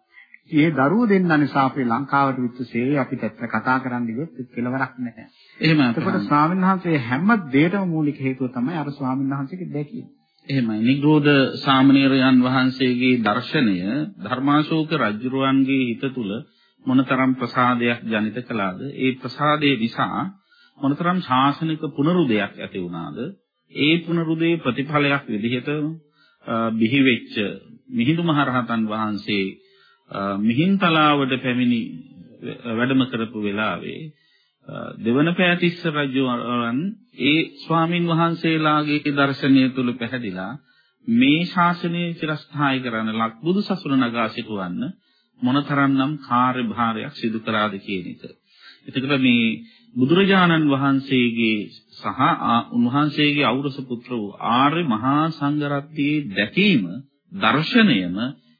ඒ දරුවෝ දෙන්න නිසා අපේ ලංකාවට විච්ච සේවය අපිට ඇත්ත කතා කරන්න ගියොත් කෙලවරක් නැහැ. එහෙම. එතකොට ස්වාමීන් වහන්සේ හැම දෙයකම මූලික හේතුව තමයි අර ස්වාමීන් වහන්සේගේ දැකීම. එහෙමයි. නිග්‍රෝධ සාමණේරයන් වහන්සේගේ දර්ශනය ධර්මාශෝක රජුරුවන්ගේ හිත තුල මොනතරම් ප්‍රසාදයක් ජනිත කළාද? ඒ ප්‍රසාදයේ නිසා මොනතරම් ශාසනික පුනරුදයක් ඇති වුණාද? ඒ පුනරුදේ ප්‍රතිඵලයක් විදිහට බිහි වෙච්ච මිහිඳු මහරහතන් වහන්සේ මිහින්තලාවට පැමිණි වැඩම කරපු වෙලාවේ දෙවන පෑතිස්ස රජුන් ඒ ස්වාමින් වහන්සේලාගේ දර්ශනය තුල පැහැදිලා මේ ශාසනය චිරස්ථායි කරන ලක් බුදු සසුන නගා සිටවන්න මොනතරම්නම් කාර්යභාරයක් සිදු කරාද කියන එක. එතකොට මේ බුදුරජාණන් වහන්සේගේ සහ උන්වහන්සේගේ ඖරස පුත්‍ර වූ ආර්ය මහා සංඝරත්නයේ දැකීම දර්ශනයම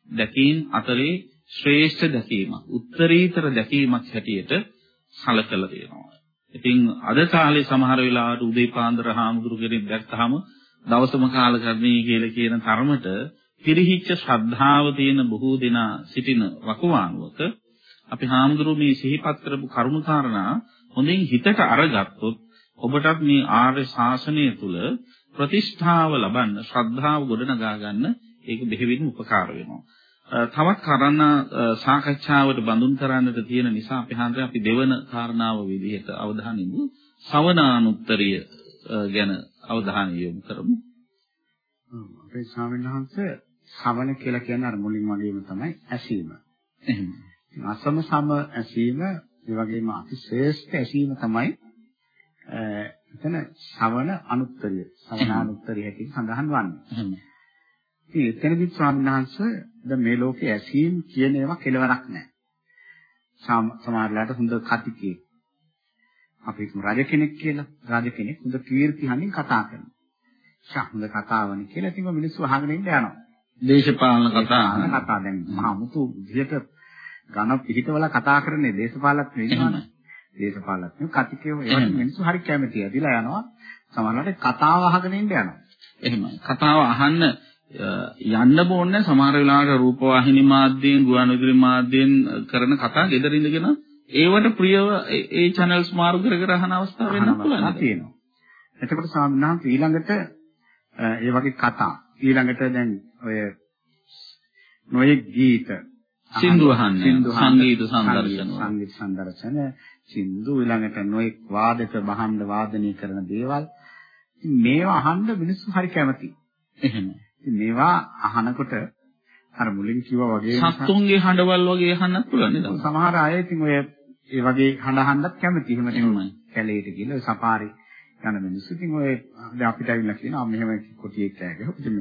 දැකීම් අතරේ ශ්‍රේෂ්ඨ දැකීමක් උත්තරීතර දැකීමක් හැටියට සැලකලා තියෙනවා. ඉතින් අද කාලේ සමහර වෙලාවට උදේ පාන්දර හාමුදුරු කෙනෙක් දැක්කහම දවසම කාලකර්ණී කියලා කියන තරමට පිරිහිච්ච ශ්‍රද්ධාව තියෙන බොහෝ දෙනා සිටින වකවානුවක අපි හාමුදුරු මේ සිහිපත් කරපු කරුණු කාරණා හොඳින් හිතට අරගත්තොත් ඔබටත් මේ ආර්ය ශාසනය තුල ප්‍රතිෂ්ඨාව ලබන්න ශ්‍රද්ධාව ගොඩනගා ගන්න ඒක බෙහෙවින්ම උපකාර වෙනවා. තවත් කාරණා සාකච්ඡාවට බඳුන් කරන්නට තියෙන නිසා අපි හන්දේ අපි දෙවන කාරණාව විදිහට අවධානය යොමු සවනානුත්තරිය ගැන අවධානය යොමු කරමු. අපේ ස්වාමීන් වහන්සේ සවන කියලා කියන්නේ අර මුලින් වගේම තමයි ඇසීම. එහෙම. අසම සම ඇසීම ඒ වගේම අතිශ්‍රේෂ්ඨ ඇසීම තමයි එතන ශවන අනුත්තරිය ශවනානුත්තරිය හැටියට සඳහන් වන්නේ. ඉතින් එතනදි ස්වාමීන් වහන්සේ දැන් මේ ලෝකේ ඇසීම් කියන ඒවා කෙලවරක් නැහැ. සමහරලාට හොඳ කතිකේ අපි රජ කෙනෙක් කියලා රජ කෙනෙක් හොඳ කීර්ති හඳින් කතා කරනවා. ෂා හොඳ කතාවනේ කියලා ඉතින් මිනිස්සු අහගෙන ඉන්න යනවා. දේශපාලන කතා කතා දැන් මහා මුතු විදියට ඝන පිළිතවල කතා කරන්නේ දේශපාලක් වෙනවනේ. දේශපාලඥයෝ කතිකයෝ ඒවට මිනිස්සු හරි කැමතියි. ඇදිලා යනවා. සමහරවිට කතාව අහගෙන ඉන්න යනවා. එහෙමයි. කතාව අහන්න යන්න බෝන්නේ සමහර වෙලාවට රූපවාහිනී මාධ්‍යයෙන් ගුවන්විදුලි මාධ්‍යයෙන් කරන කතා ගෙදර ඉඳගෙන ඒවට ප්‍රියව ඒ channels මාරු කර කර අහන අවස්ථාව වෙන්න පුළුවන්. තියෙනවා. එතකොට සාමාන්‍යයෙන් ඊළඟට ඒ වගේ කතා ඊළඟට දැන් ඔය නොයෙක් ගීත සින්දු අහන්නේ. සංගීත සංදර්ශන සංගීත සංදර්ශන සින්දු ඊළඟට නොයෙක් වාදක බහන්න වාදනය කරන දේවල්. මේවා අහන්න මිනිස්සු හරි කැමතියි එහෙම. මේවා අහනකොට අර මුලින් කිව්වා වගේ සත්තුන්ගේ හඬවල් වගේ අහන්නත් පුළුවන් නේද? සමහර අය ඉතින් ඔය ඒ වගේ හඬ අහන්නත් කැමතියි එහෙම තමයි කැලේට ගිහලා සපාරි යන මිනිස්සු ඉතින් ඔය දැන් අපිට ඇවිල්ලා කියනවා මෙහෙම කොටියෙක් කෑගහුවා ඉතින්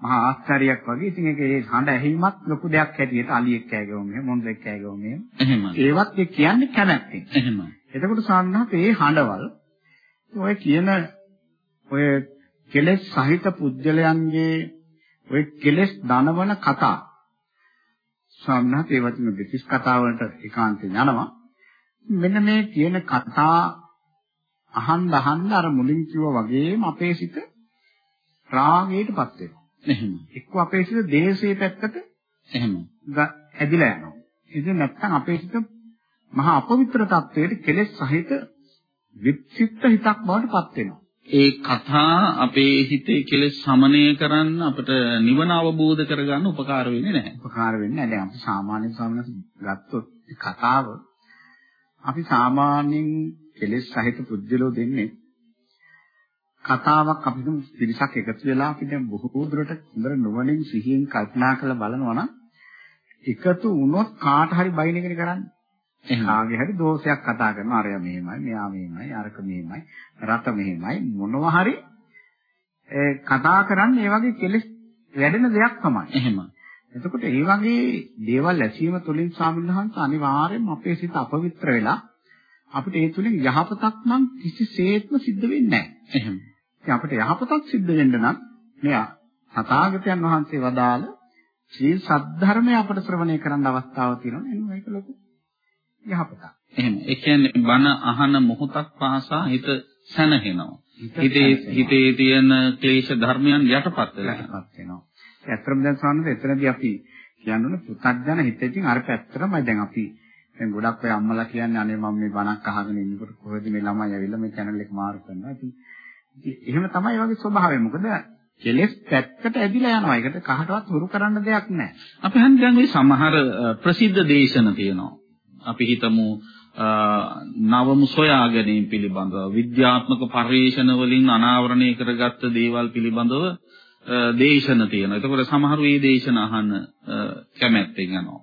මහා ආශ්චර්යයක් වගේ. ඉතින් ඒක ඒ හඬ ඇහිමත් ලොකු දෙයක් හැටියට අලියෙක් කෑගවම මෙහෙම මොන්දෙක් කෑගවම මෙහෙම. එහෙම. ඒවත් ඒ කියන්නේ කැමැත්තෙන්. එහෙම. එතකොට සාන්නහත් ඒ හඬවල් ඔය කියන ඔය කෙලෙස් සහිත පුජ්‍යලයන්ගේ ඔය කෙලෙස් දනවන කතා සාන්නහත් ඒ වචන දෙතිස් කතා වලට ඒකාන්තයෙන් යනවා. මෙන්න මේ කියන කතා අහන්න අහන්න අර මුලින් කිව්වා වගේම අපේ සිත රාගයටපත් වෙනවා. එහෙම. එක්ක අපේ සිත දේශයේ පැත්තට එහෙම. ඇදිලා යනවා. ඉතින් නැත්තම් අපේ සිත මහා අපවිත්‍ර තත්වයට කෙලෙස් සහිත විචිත්ත හිතක් බවට පත් වෙනවා. ඒ කතා අපේ හිතේ කෙලෙස් සමනය කරන්න අපිට නිවන අවබෝධ කරගන්න උපකාර වෙන්නේ නැහැ. උපකාර වෙන්නේ නැහැ. දැන් අපි සාමාන්‍ය සමනස ගත්තොත් කතාව අපි සාමාන්‍යයෙන් කෙලෙස් සහිත පුජ්‍යලෝ දෙන්නේ කතාවක් අපි තුමු පිරිසක් එකතු වෙලා අපි දැන් බොහෝ දුරට හොඳට නුවණින් සිහියෙන් කල්පනා කරලා බලනවා නම් එකතු වුණොත් කාට හරි බයින එකනේ කරන්නේ. කාගේ හරි දෝෂයක් කතා කරනවා අරයා මෙහෙමයි, මෙයා මෙහෙමයි, අරක මෙහෙමයි, රට මෙහෙමයි මොනවා හරි කතා කරන්නේ ඒ වගේ කෙලෙස් වැඩෙන දෙයක් තමයි. එහෙම. එතකොට ඒ වගේ දේවල් ඇසීම තුළින් ස්වාමීන් අනිවාර්යයෙන්ම අපේ සිත අපවිත්‍ර වෙලා අපිට ඒ තුළින් යහපතක් නම් කිසිසේත්ම සිද්ධ වෙන්නේ නැහැ. එහෙම. ඉතින් අපිට යහපතක් සිද්ධ වෙන්න නම් මෙයා සතාගතයන් වහන්සේ වදාළ ශ්‍රී සද්ධර්මය අපට ශ්‍රවණය කරන්න අවස්ථාවක් තියෙනවා. එහෙනම් මේක ලොකු යහපතක්. එහෙම. ඒ කියන්නේ බණ අහන මොහොතක් පාසා හිත සැනහෙනවා. හිතේ හිතේ තියෙන ක්ලේශ ධර්මයන් යටපත් වෙනවා. ඇත්තටම දැන් සාන්නද එතනදී අපි කියන්න පුතග්ජන හිතෙන් අර පැත්තරමයි දැන් අපි දැන් ගොඩක් අය අම්මලා කියන්නේ අනේ මම මේ බණක් අහගෙන ඉන්නකොට කොහෙද මේ ළමයි ඇවිල්ලා මේ channel එක මාරු කරනවා. ඉතින් එහෙම තමයි වගේ ස්වභාවය. මොකද කෙලෙස් පැත්තට ඇදිලා යනවා. ඒකට කහටවත් හුරු කරන්න දෙයක් නැහැ. අපි හන්ද දැන් මේ සමහර ප්‍රසිද්ධ දේශන තියෙනවා. අපි හිතමු නවමු සොයා ගැනීම පිළිබඳව විද්‍යාත්මක පරිශන වලින් අනාවරණය කරගත්ත දේවල් පිළිබඳව දේශන තියෙනවා. එතකොට සමහරු මේ දේශන අහන්න කැමැත්තෙන් යනවා.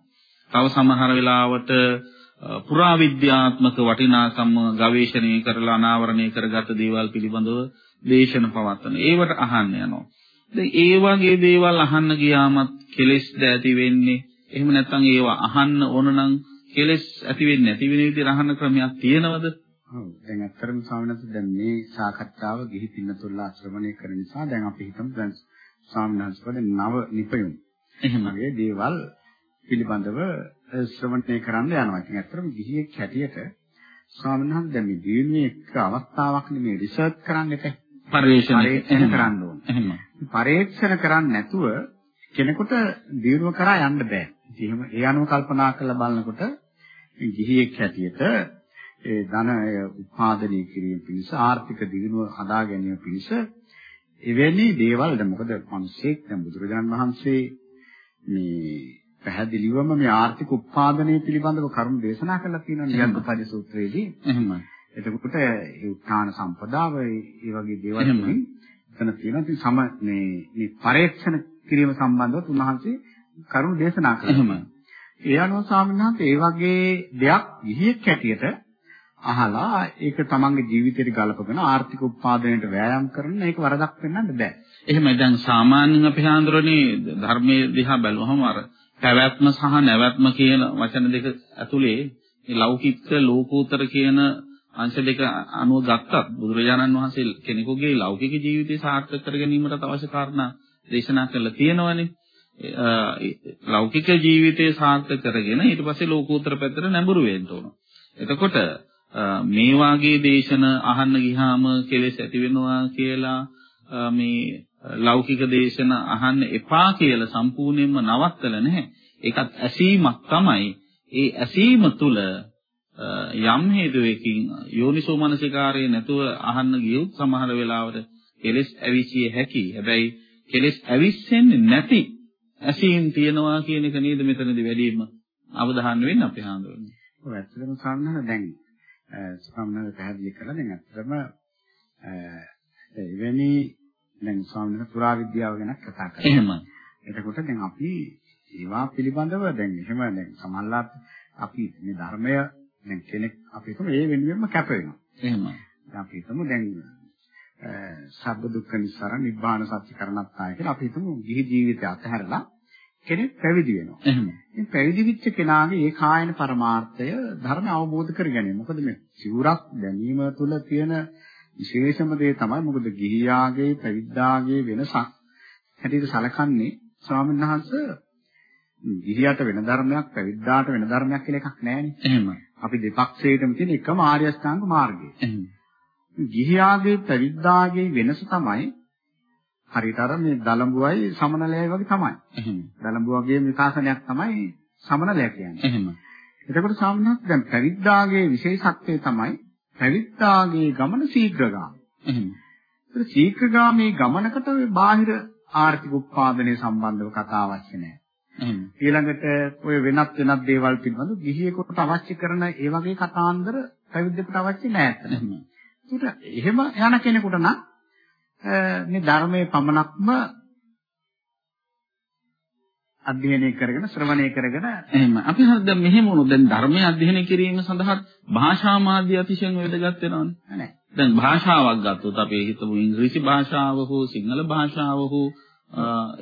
තව සමහර වෙලාවට පුරාවිද්‍යාත්මක වටිනාකම් ගවේෂණය කරලා අනාවරණය කරගත් දේවල් පිළිබඳව දේශන පවත්වන. ඒවට අහන්න යනවා. දැන් ඒ වගේ දේවල් අහන්න ගියාමත් කෙලෙස්ද ඇති වෙන්නේ. එහෙම නැත්නම් ඒවා අහන්න ඕන නම් කෙලෙස් ඇති වෙන්නේ නැති වෙන විදිහට අහන්න ක්‍රමයක් තියෙනවද? ඔව් දැන් අත්‍තරම ස්වාමීන් දැන් මේ සාකච්ඡාව ගිහි පින්නතුල්ලා ශ්‍රවණය කරන නිසා දැන් අපි හිතමු දැන් ස්වාමීන් වහන්සේ නව නිපයුම් එහෙමගේ දේවල් පිළිබඳව ශ්‍රවණය කරන්න යනවා. ඉතින් ඇත්තටම ගිහියෙක් හැටියට ස්වාමීන් වහන්සේ දැන් මේ දිනුවේ එක්ක අවස්ථාවක් නෙමේ රිසර්ච් කරන්න එපා. පරිශන කරන්න ඕන. එහෙම. පරීක්ෂණ කරන්නේ නැතුව කෙනෙකුට දිනුව කරා යන්න බෑ. එහෙම ඒ අනුව කල්පනා කරලා බලනකොට ගිහියෙක් හැටියට ඒ ධන උපාදනය කිරීම පිණිස ආර්ථික දියුණුව හදා ගැනීම පිණිස එවැනි දේවල් දැන් මොකද මිනිස්සෙක් දැන් බුදුරජාණන් වහන්සේ මේ පැහැදිලිවම මේ ආර්ථික උත්පාදනය පිළිබඳව කරුණු දේශනා කරලා තියෙනවා නියන්තපද සූත්‍රයේදී. එහෙමයි. එතකොට ඒ උත්තාන සම්පදාව ඒ වගේ දේවල් එතන තියෙනවා. ඉතින් සම මේ මේ පරීක්ෂණ කිරීම සම්බන්ධව උන්වහන්සේ කරුණු දේශනා කළා. එහෙමයි. ඒ අනුව ස්වාමීන් වහන්සේ ඒ වගේ දෙයක් ගිහියෙක් හැටියට අහලා ඒක තමන්ගේ ජීවිතයට ගලපගෙන ආර්ථික උත්පාදනයට වෑයම් කරන එක වරදක් වෙන්නත් බෑ. එහෙමයි දැන් සාමාන්‍යයෙන් අපි හඳුරන්නේ ධර්මයේ දිහා බැලුවම අර පැවැත්ම සහ නැවැත්ම කියන වචන දෙක ඇතුලේ මේ ලෞකික ලෝකෝත්තර කියන අංශ දෙක අනුව ගත්තත් බුදුරජාණන් වහන්සේ කෙනෙකුගේ ලෞකික ජීවිතය සාර්ථක කර ගැනීමට අවශ්‍ය කාරණා දේශනා කරලා තියෙනවනේ. ලෞකික ජීවිතය සාර්ථක කරගෙන ඊට පස්සේ ලෝකෝත්තර පැත්තට නැඹුරු වෙන්න ඕන. එතකොට මේ වාගේ දේශන අහන්න ගියාම කෙලෙස් ඇති වෙනවා කියලා මේ ලෞකික දේශන අහන්න එපා කියලා සම්පූර්ණයෙන්ම නවත්තලා නැහැ. ඒකත් ඇසීමක් තමයි. ඒ ඇසීම තුළ යම් හේතුවකින් යෝනිසෝ මනසිකාරයේ නැතුව අහන්න ගියොත් සමහර වෙලාවට කෙලෙස් ඇවිසිය හැකි. හැබැයි කෙලෙස් ඇවිස්සෙන්නේ නැති ඇසීම් තියනවා කියන එක නේද මෙතනදී වැඩිම අවධානය වෙන්න අපේ හාමුදුරනේ. ඔව් ඇත්තටම සම්මත දැන් සම්මත පැහැදිලි කළා දැන් ඇත්තටම එවැනි දැන් ස්වාමීන් වහන්සේ පුරා විද්‍යාව ගැන කතා කරා. එහෙමයි. එතකොට දැන් අපි ඒවා පිළිබඳව දැන් එහෙම දැන් සමහරවිට අපි මේ ධර්මය දැන් කෙනෙක් අපි හිතමු ඒ වෙනුවෙන්ම කැප වෙනවා. එහෙමයි. දැන් අපි හිතමු දැන් සබ්බ දුක්ඛ නිස්සාර නිබ්බාන සත්‍ය කරණත්තාය කියලා අපි හිතමු ගිහි ජීවිතය අතහැරලා කෙනෙක් පැවිදි වෙනවා. එහෙමයි. මේ පැවිදි වෙච්ච කෙනාගේ ඒ කායන පරමාර්ථය ධර්ම අවබෝධ කර ගැනීම. මොකද මේ සිවුරක් දැනීම තුළ තියෙන විශේෂම දේ තමයි මොකද ගිහියාගේ පැවිද්දාගේ වෙනසක් හැටියට සැලකන්නේ ස්වාමීන් වහන්සේ ගිහියට වෙන ධර්මයක් පැවිද්දාට වෙන ධර්මයක් කියලා එකක් නැහැනේ. එහෙමයි. අපි දෙපක්ෂයටම තියෙන එකම ආර්ය අෂ්ටාංග මාර්ගය. එහෙමයි. ගිහියාගේ පැවිද්දාගේ වෙනස තමයි හරියට අර මේ දලඹුවයි සමනලයයි වගේ තමයි. එහෙමයි. දලඹුවගේ විකාශනයක් තමයි සමනලය කියන්නේ. එහෙමයි. එතකොට සාමාන්‍යයෙන් දැන් පැවිද්දාගේ විශේෂත්වය තමයි පැවිද්දාගේ ගමන ශීඝ්‍රගාමී. එහෙමයි. ඒක ශීඝ්‍රගාමී ගමනකට ඔය බාහිර ආර්ථික උත්පාදනය සම්බන්ධව කතා අවශ්‍ය නැහැ. එහෙමයි. ඊළඟට ඔය වෙනත් වෙනත් දේවල් පිළිබඳව ගිහියෙකුට අවශ්‍ය කරන ඒ වගේ කතාන්දර පැවිද්දෙකුට අවශ්‍ය නැහැ. එහෙමයි. ඒකට එහෙම යන කෙනෙකුට නම් මේ ධර්මයේ පමණක්ම අධ්‍යයනය කරගෙන ශ්‍රවණය කරගෙන එහෙම. අපි හරියට දැන් මෙහෙම වුණොත් දැන් ධර්මය අධ්‍යයනය කිරීම සඳහා භාෂා මාධ්‍ය අතිශයින් වැදගත් වෙනවනේ. නෑ දැන් භාෂාවක් ගත්තොත් අපි හිතමු ඉංග්‍රීසි භාෂාව හෝ සිංහල භාෂාව හෝ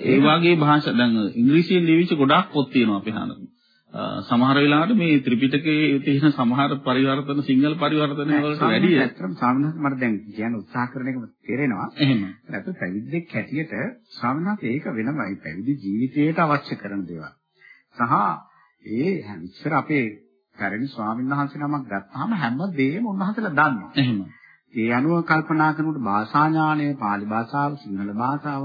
ඒ වගේ භාෂා දැන් ඉංග්‍රීසියෙන් ලියවිච්ච ගොඩාක් පොත් තියෙනවා අපි අහනවා සමහර වෙලාවට මේ ත්‍රිපිටකයේ තියෙන සමහර පරිවර්තන සිංහල පරිවර්තන වලට වැඩිය ඇත්තටම සාමාන්‍යයෙන් මට දැන් කියන්න උත්සාහ කරන එකම තේරෙනවා. එහෙම. ඒත් පැවිද්දෙක් හැටියට සාමාන්‍යයෙන් ඒක වෙනමයි පැවිදි ජීවිතයට අවශ්‍ය කරන දේවල්. සහ ඒ ඉස්සර අපේ පැරණි ස්වාමීන් වහන්සේ නමක් ගත්තාම හැම දෙයක්ම උන්වහන්සේලා දන්නවා. එහෙම. ඒ අනුව කල්පනා කරනකොට භාෂා ඥානය, pāli භාෂාව, සිංහල භාෂාව,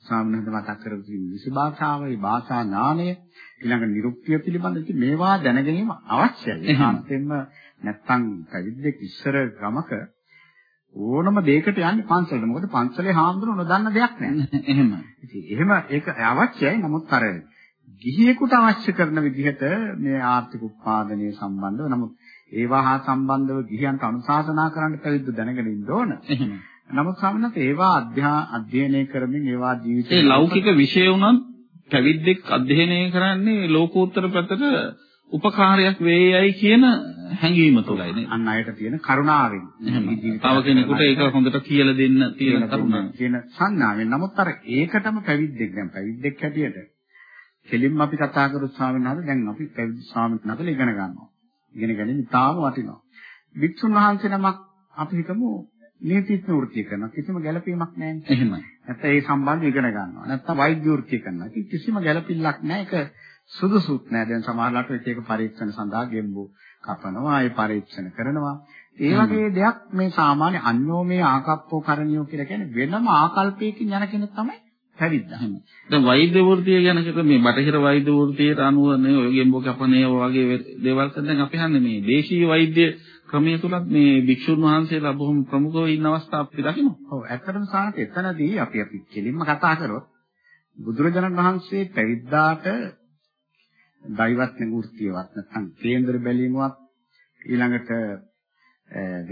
ස්වාමීන් වහන්සේ මතක් කරපු ඉංග්‍රීසි භාෂාව, ඒ භාෂා ඥානය ඊළඟ නිරුක්තිය පිළිබඳ ඉතින් මේවා දැන ගැනීම අවශ්‍යයි. ඒකාන්තයෙන්ම නැත්තම් පැවිද්දෙක් ඉස්සර ගමක ඕනම දෙයකට යන්නේ පන්සලට. මොකද පන්සලේ හාමුදුරුවෝ නොදන්න දෙයක් නැහැ. එහෙම. ඉතින් එහෙම ඒක අවශ්‍යයි. නමුත් අර ගිහියෙකුට අවශ්‍ය කරන විදිහට මේ ආර්ථික උත්පාදනය සම්බන්ධව නමුත් ඒවා හා සම්බන්ධව ගිහියන්ට අනුශාසනා කරන්න පැවිද්ද දැනගෙන ඉන්න ඕන. එහෙම. නමුත් සාමාන්‍යයෙන් ඒවා අධ්‍යයනය කරමින් ඒවා ජීවිතේ ලෞකික විෂය උනත් පැවිද්දෙක් අධ්‍යයනය කරන්නේ ලෝකෝත්තර පැත්තට උපකාරයක් වේයයි කියන හැඟීම තුළයි නේද? අන් අයට තියෙන කරුණාවෙන්. තව කෙනෙකුට ඒක හොඳට කියලා දෙන්න තියෙන කරුණාව. කියන සංඥාවෙන්. නමුත් අර ඒකටම පැවිද්දෙක් දැන් පැවිද්දෙක් හැටියට කෙලින්ම අපි කතා කරුත් ස්වාමීන් වහන්සේ දැන් අපි පැවිදි ස්වාමීන් වහන්සේලා ඉගෙන ගන්නවා. ඉගෙන ගැනීම තාම වටිනවා. වික්ෂුන් වහන්සේ නමක් අපි හිතමු නීතිඥ වෘත්තිය කරනවා කිසිම ගැළපීමක් නැහැ. එහෙමයි. නැත්නම් ඒ සම්බන්ධව ඉගෙන ගන්නවා. නැත්නම් වෛද්‍ය වෘත්තිය කරනවා. ඉතින් කිසිම ගැළපිල්ලක් නැහැ. ඒක සුදුසුත් නැහැ. දැන් සමහරවිට එක එක පරීක්ෂණ සඳහා ගෙම්බු කපනවා, ඒ පරීක්ෂණ කරනවා. ඒ වගේ දෙයක් මේ සාමාන්‍ය අන්‍යෝමේ ආකප්පෝ කරණියෝ කියලා කියන්නේ වෙනම ආකල්පයකින් යන කෙනෙක් තමයි පැවිද්දා. දැන් වෛද්‍ය වෘත්තිය ගැන කිව්වොත් මේ බටහිර වෛද්‍ය වෘත්තියට අනුව නේ ඔය ගෙම්බු කපනේ වගේ දේවල් දැන් අපි හන්නේ මේ දේශීය වෛද්‍ය ක්‍රමයේ තුලත් මේ භික්ෂුන් වහන්සේලා බොහොම ප්‍රමුඛව ඉන්න අවස්ථා අපි දකිනවා. ඔව් ඇත්තටම සාහට එතනදී අපි අපි කෙලින්ම කතා කරොත් බුදුරජාණන් වහන්සේ පැවිද්දාට දෛවත් නිවෘත්තියවත් නැත්නම් කේන්දර බැලීමවත් ඊළඟට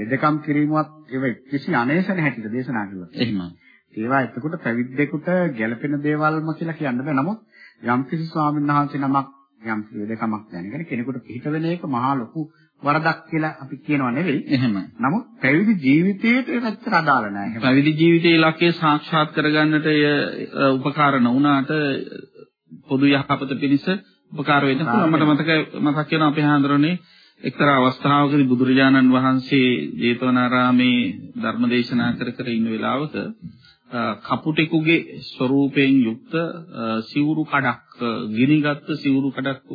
වෙදකම් කිරීමවත් ඒව කිසි අනේසන හැටියට දේශනා කළා. එහෙමයි. ඒවා එතකොට පැවිද්දෙකුට ගැළපෙන දේවල්ම කියලා කියන්න බෑ. නමුත් යම් කිසි ස්වාමීන් වහන්සේ නමක් යම් වෙදකමක් දැනගෙන කෙනෙකුට පිට වෙන එක මහා ලොකු වරදක් කියලා අපි කියනවා නෙවෙයි. එහෙමයි. නමුත් පැවිදි ජීවිතයට ඒක ඇත්තට අදාළ නෑ. පැවිදි ජීවිතයේ ඉලක්කය සාක්ෂාත් කරගන්නට එය උපකාර නොවුනාට පොදු යහපත පිණිස උපකාර වෙන්න පුළුවන්. මට මතකයි මතක් වෙනවා අපේ හාමුදුරනේ එක්තරා අවස්ථාවකදී බුදුරජාණන් වහන්සේ ජේතවනාරාමේ ධර්ම දේශනා කර කර ඉන්න වෙලාවක කපුටෙකුගේ ස්වරූපයෙන් යුක්ත සිවුරු කඩක් ගිනිගත් සිවුරු කඩක්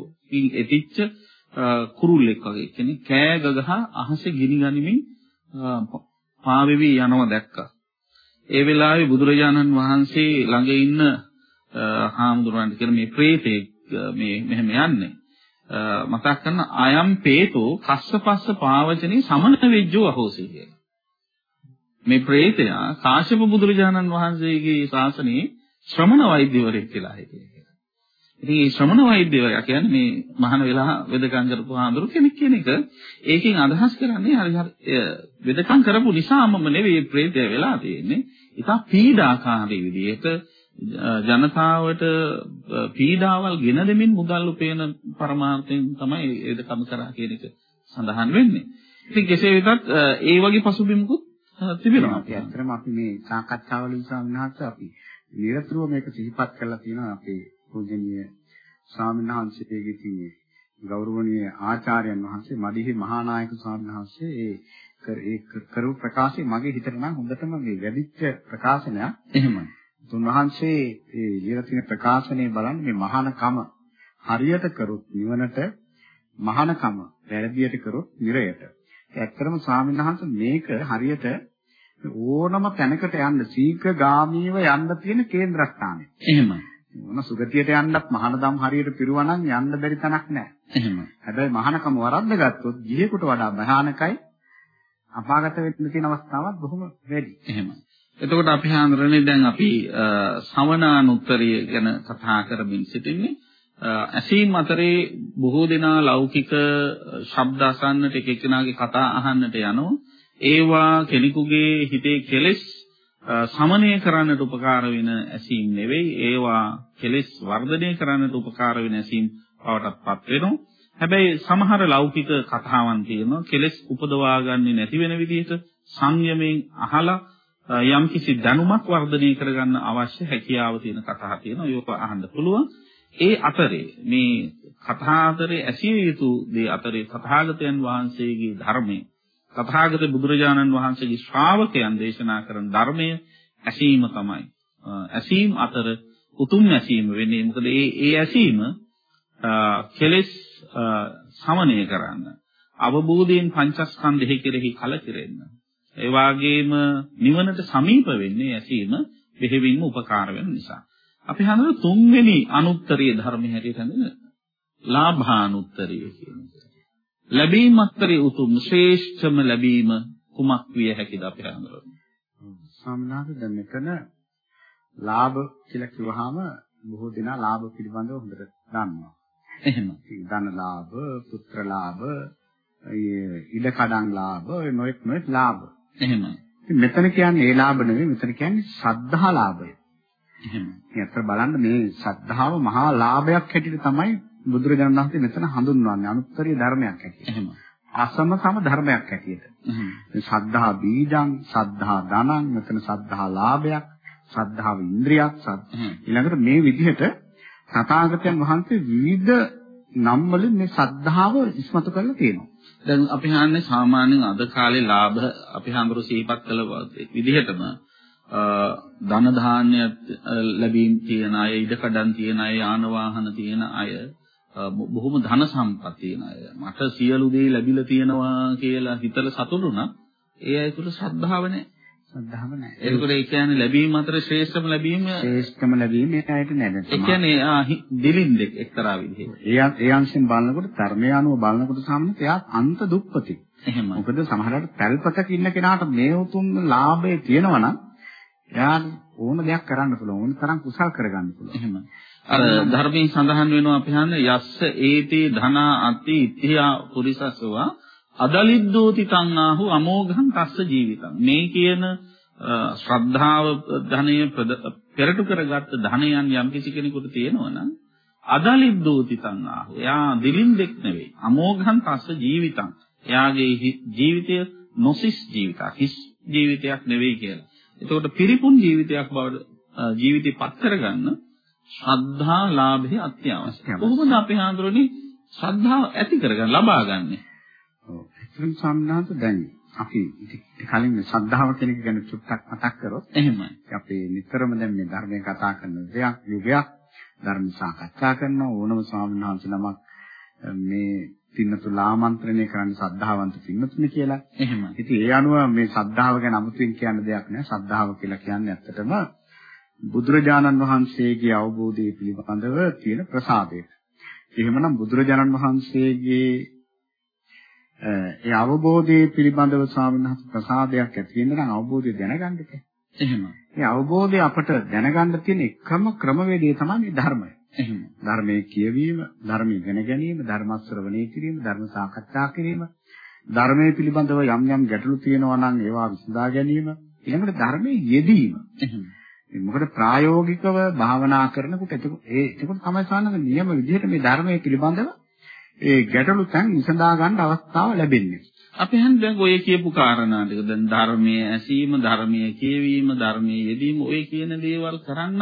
එතිච්ච කුරුල්ලෙක් වගේ කෙනෙක් කෑ ගගහ අහසේ ගිනි ගනිමින් පාවෙවි යනවා දැක්කා. ඒ වෙලාවේ බුදුරජාණන් වහන්සේ ළඟ ඉන්න හාමුදුරන්ට කියන මේ ප්‍රේතෙක් මේ මෙහෙම යන්නේ. මතක් කරන අයම් පේතෝ කස්සපස්ස පාවචනේ සමන වෙජ්ජෝ අහෝසී කියලා. මේ ප්‍රේතයා කාශ්‍යප බුදුරජාණන් වහන්සේගේ ශාසනයේ ශ්‍රමණ වෛද්‍යවරයෙක් කියලා හිටියේ. ඉතින් මේ ශ්‍රමණ වෛද්‍යවරයා කියන්නේ මේ මහාන වෙලා වෙදකම් කරපු ආඳුරු කෙනෙක් කියන එක ඒකෙන් අදහස් කරන්නේ හරි හරි වෙදකම් කරපු නිසාමම නෙවෙයි ප්‍රේතය වෙලා තියෙන්නේ. ඒක පීඩාකාරී විදිහට ජනතාවට පීඩාවල් ගෙන දෙමින් මුදල් උපයන පරමාර්ථයෙන් තමයි වෙදකම් කරා කියන එක සඳහන් වෙන්නේ. ඉතින් කෙසේ වෙතත් ඒ වගේ පසුබිමකුත් තිබෙනවා. අපි ඇත්තටම අපි මේ සාකච්ඡාවලින් ස්වාමීන් වහන්සේ අපි නිරතුරුව මේක සිහිපත් කරලා තියෙනවා අපේ පූජනීය ස්වාමීන් වහන්සේගේ තියෙන්නේ ගෞරවනීය ආචාර්යයන් වහන්සේ මදිහි මහානායක ස්වාමීන් වහන්සේ ඒ ඒ කරු ප්‍රකාශය මගේ හිතට නම් හොඳටම මේ වැඩිච්ච ප්‍රකාශනයක්. එහෙමයි. තුන්වහන්සේ ඒ ලියලා තියෙන ප්‍රකාශනයේ බලන්න මේ මහානකම හරියට කරොත් නිවනට මහානකම වැරදියට කරොත් නිරයට. ඇත්තටම ස්වාමීන් වහන්සේ මේක හරියට ඕනම තැනකට යන්න ශීඝ්‍රගාමීව යන්න තියෙන කේන්ද්‍රස්ථානය. එහෙමයි. මොන සුගතියට යන්නත් මහානදම් හරියට පිරුවනම් යන්න බැරි තැනක් නැහැ. එහෙමයි. හැබැයි මහානකම වරද්ද ගත්තොත් ගිහියෙකුට වඩා භයානකයි අපාගත වෙන්න තියෙන අවස්ථාවක් බොහොම වැඩි. එහෙමයි. එතකොට අපි හඳුරන්නේ දැන් අපි සවනානුත්තරිය ගැන කතා කරමින් සිටින්නේ. ඇසීම් අතරේ බොහෝ දෙනා ලෞකික ශබ්ද අසන්නට එක එක්කෙනාගේ කතා අහන්නට යනවා. ඒවා කෙනෙකුගේ හිතේ කෙලෙස් සමනය කරන්නට උපකාර වෙන ඇසීම් නෙවෙයි ඒවා කෙලෙස් වර්ධනය කරන්නට උපකාර වෙන ඇසීම් බවටපත් වෙනවා. හැබැයි සමහර ලෞකික කතාවන් තියෙනවා කෙලෙස් උපදවා ගන්නේ නැති වෙන විදිහට සංයමයෙන් අහලා යම්කිසි දැනුමක් වර්ධනය කරගන්න අවශ්‍ය හැකියාව තියෙන කතා තියෙනවා. ඒක අහන්න පුළුවන්. ඒ අතරේ මේ කතා අතරේ ඇසිය යුතු දේ අතරේ තථාගතයන් වහන්සේගේ ධර්මයේ තථාගත බුදුරජාණන් වහන්සේගේ ශ්‍රාවකයන් දේශනා කරන ධර්මය ඇසීම තමයි. ඇසීම අතර උතුම් ඇසීම වෙන්නේ මොකද? ඒ ඒ ඇසීම කෙලෙස් සමනය කරන්න අවබෝධයෙන් පංචස්කන්ධෙහි කෙරෙහි කලකිරෙන්න. ඒ වගේම නිවනට සමීප වෙන්නේ ඇසීම බෙහෙවින්ම උපකාර වෙන නිසා. අපි හඳුන තුන්වෙනි අනුත්තරීය ධර්ම හැටියට හඳුන ලාභානුත්තරීය කියන එක. ලැබීම අතරේ උතුම් ශ්‍රේෂ්ඨම ලැබීම කුමක් විය හැකිද අපි හඳුනන්නේ? සාමනාද දැන් මෙතන ලාභ කියලා කිව්වහම බොහෝ දෙනා ලාභ පිළිබඳව හොඳට දන්නවා. එහෙම. ධන ලාභ, පුත්‍ර ලාභ, ඉඩ කඩන් ලාභ, නොඑක් නොඑක් ලාභ. එහෙමයි. මෙතන කියන්නේ ඒ ලාභ නෙවෙයි මෙතන කියන්නේ සද්ධා ලාභය. එහෙම. ඉතින් අතට බලන්න මේ සද්ධාව මහා ලාභයක් හැටියට තමයි බුදුරජාණන් වහන්සේ මෙතන හඳුන්වන්නේ අනුත්තරීය ධර්මයක් හැටියට. එහෙම. අසම සම ධර්මයක් හැටියට. සද්ධා බීජං, සද්ධා ධනං, මෙතන සද්ධා ලාභයක්, සද්ධාව ඉන්ද්‍රියක්, ඊළඟට මේ විදිහට තථාගතයන් වහන්සේ විවිධ නම් වලින් මේ සද්ධාව ඉස්මතු කරලා තියෙනවා. දැන් අපි හන්නේ සාමාන්‍යයෙන් අද කාලේ ලාභ අපි හඳුරු සිහිපත් කළ විදිහටම ධන ධාන්‍ය ලැබීම් තියෙන අය, ඉඩකඩම් තියෙන අය, යාන වාහන තියෙන අය බොහොම ධන සම්පත් තියෙන අය මට සියලු දේ ලැබිලා තියෙනවා කියලා හිතලා සතුටු නම් ඒ අය තුල ශ්‍රද්ධාව නැහැ. ශ්‍රද්ධාව නැහැ. ඒකෝට ඒ කියන්නේ ලැබීම අතර ශ්‍රේෂ්ඨම ලැබීම ශ්‍රේෂ්ඨම ලැබීම ඒ අයට නැහැ. ඒ කියන්නේ දිලින්දෙක් එක්තරා විදිහකට. ඒ ඒ අංශෙන් බලනකොට ධර්මය අනුව බලනකොට සාමාන්‍යයෙන් එයා අන්ත දුප්පති. එහෙමයි. මොකද සමහරවිට පැල්පතක ඉන්න කෙනාට මේ උතුම් ලාභය තියෙනවා නම් එයා ඕන දෙයක් කරන්න පුළුවන්. ඕන තරම් කුසල් කරගන්න පුළුවන්. එහෙමයි. අර ධර්මයෙන් සඳහන් වෙනවා අපි හන්නේ යස්ස ඒතේ ධනා අති ඉත්‍යා පුරිසසවා අදලිද්දෝති තංආහු අමෝඝං තස්ස ජීවිතං. මේ කියන ශ්‍රද්ධාව ධනය පෙරටු කරගත්ත ධනයන් යම් කිසි කෙනෙකුට තියෙනවා නම් අදලිද්දෝති තංආහු එයා දිලින්දෙක් නෙවෙයි. අමෝඝං තස්ස ජීවිතං. එයාගේ ජීවිතය නොසිස් ජීවිතයක්. හිස් ජීවිතයක් නෙවෙයි කියලා. එතකොට පිරිපුන් ජීවිතයක් බවට ජීවිතේ පත් කරගන්න ශ්‍රද්ධා ලාභය අත්‍යවශ්‍යයි. කොහොමද අපි හඳුරන්නේ ශ්‍රද්ධාව ඇති කරගන්න ලබා ගන්නෙ? ඔව්. ඒකම සම්මානත දැන් අපි කලින් ශ්‍රද්ධාව කියන එක ගැන චුට්ටක් මතක් කරොත් එහෙමයි. අපි නිතරම දැන් මේ ධර්මය කතා කරන දෙයක් යුගයක් ධර්ම සාකච්ඡා කරන ඕනම ස්වාමීන් වහන්සේ නමක් මේ පින්නතුල ආමන්ත්‍රණය කරන්න සද්ධාවන්ත පින්නතුනි කියලා. එහෙමයි. ඉතින් ඒ අනුව මේ සද්ධාව ගැන අමුතුවෙන් කියන්න දෙයක් නෑ. සද්ධාව කියලා කියන්නේ ඇත්තටම බුදුරජාණන් වහන්සේගේ අවබෝධය පිළිබඳව තියෙන ප්‍රසාදය. එහෙමනම් බුදුරජාණන් වහන්සේගේ ඒ අවබෝධයේ පිළිබඳව ස්වාමීන් වහන්සේ ප්‍රසාදයක් ඇති වෙන නම් අවබෝධය දැනගන්න බෑ. එහෙම. මේ අවබෝධය අපට දැනගන්න තියෙන එකම ක්‍රමවේදය තමයි ධර්මය. එහෙම. ධර්මයේ කියවීම, ධර්ම ඉගෙන ගැනීම, ධර්ම ශ්‍රවණය කිරීම, ධර්ම සාකච්ඡා කිරීම, ධර්මයේ පිළිබඳව යම් යම් ගැටලු තියෙනවා නම් ඒවා විසඳා ගැනීම, ඊළඟට ධර්මයේ යෙදීම. එහෙම. මොකද ප්‍රායෝගිකව භාවනා කරනකොට ඒ එතකොට තමයි සානක නියම විදිහට මේ ධර්මයේ පිළිබඳව ඒ ගැටලු තැන් විසඳා ගන්න අවස්ථාව ලැබෙන්නේ. අපි හන් දැන් ඔය කියපු කාරණා ටික දැන් ධර්මයේ ඇසීම, ධර්මයේ කියවීම, ධර්මයේ යෙදීම ඔය කියන දේවල් කරන්න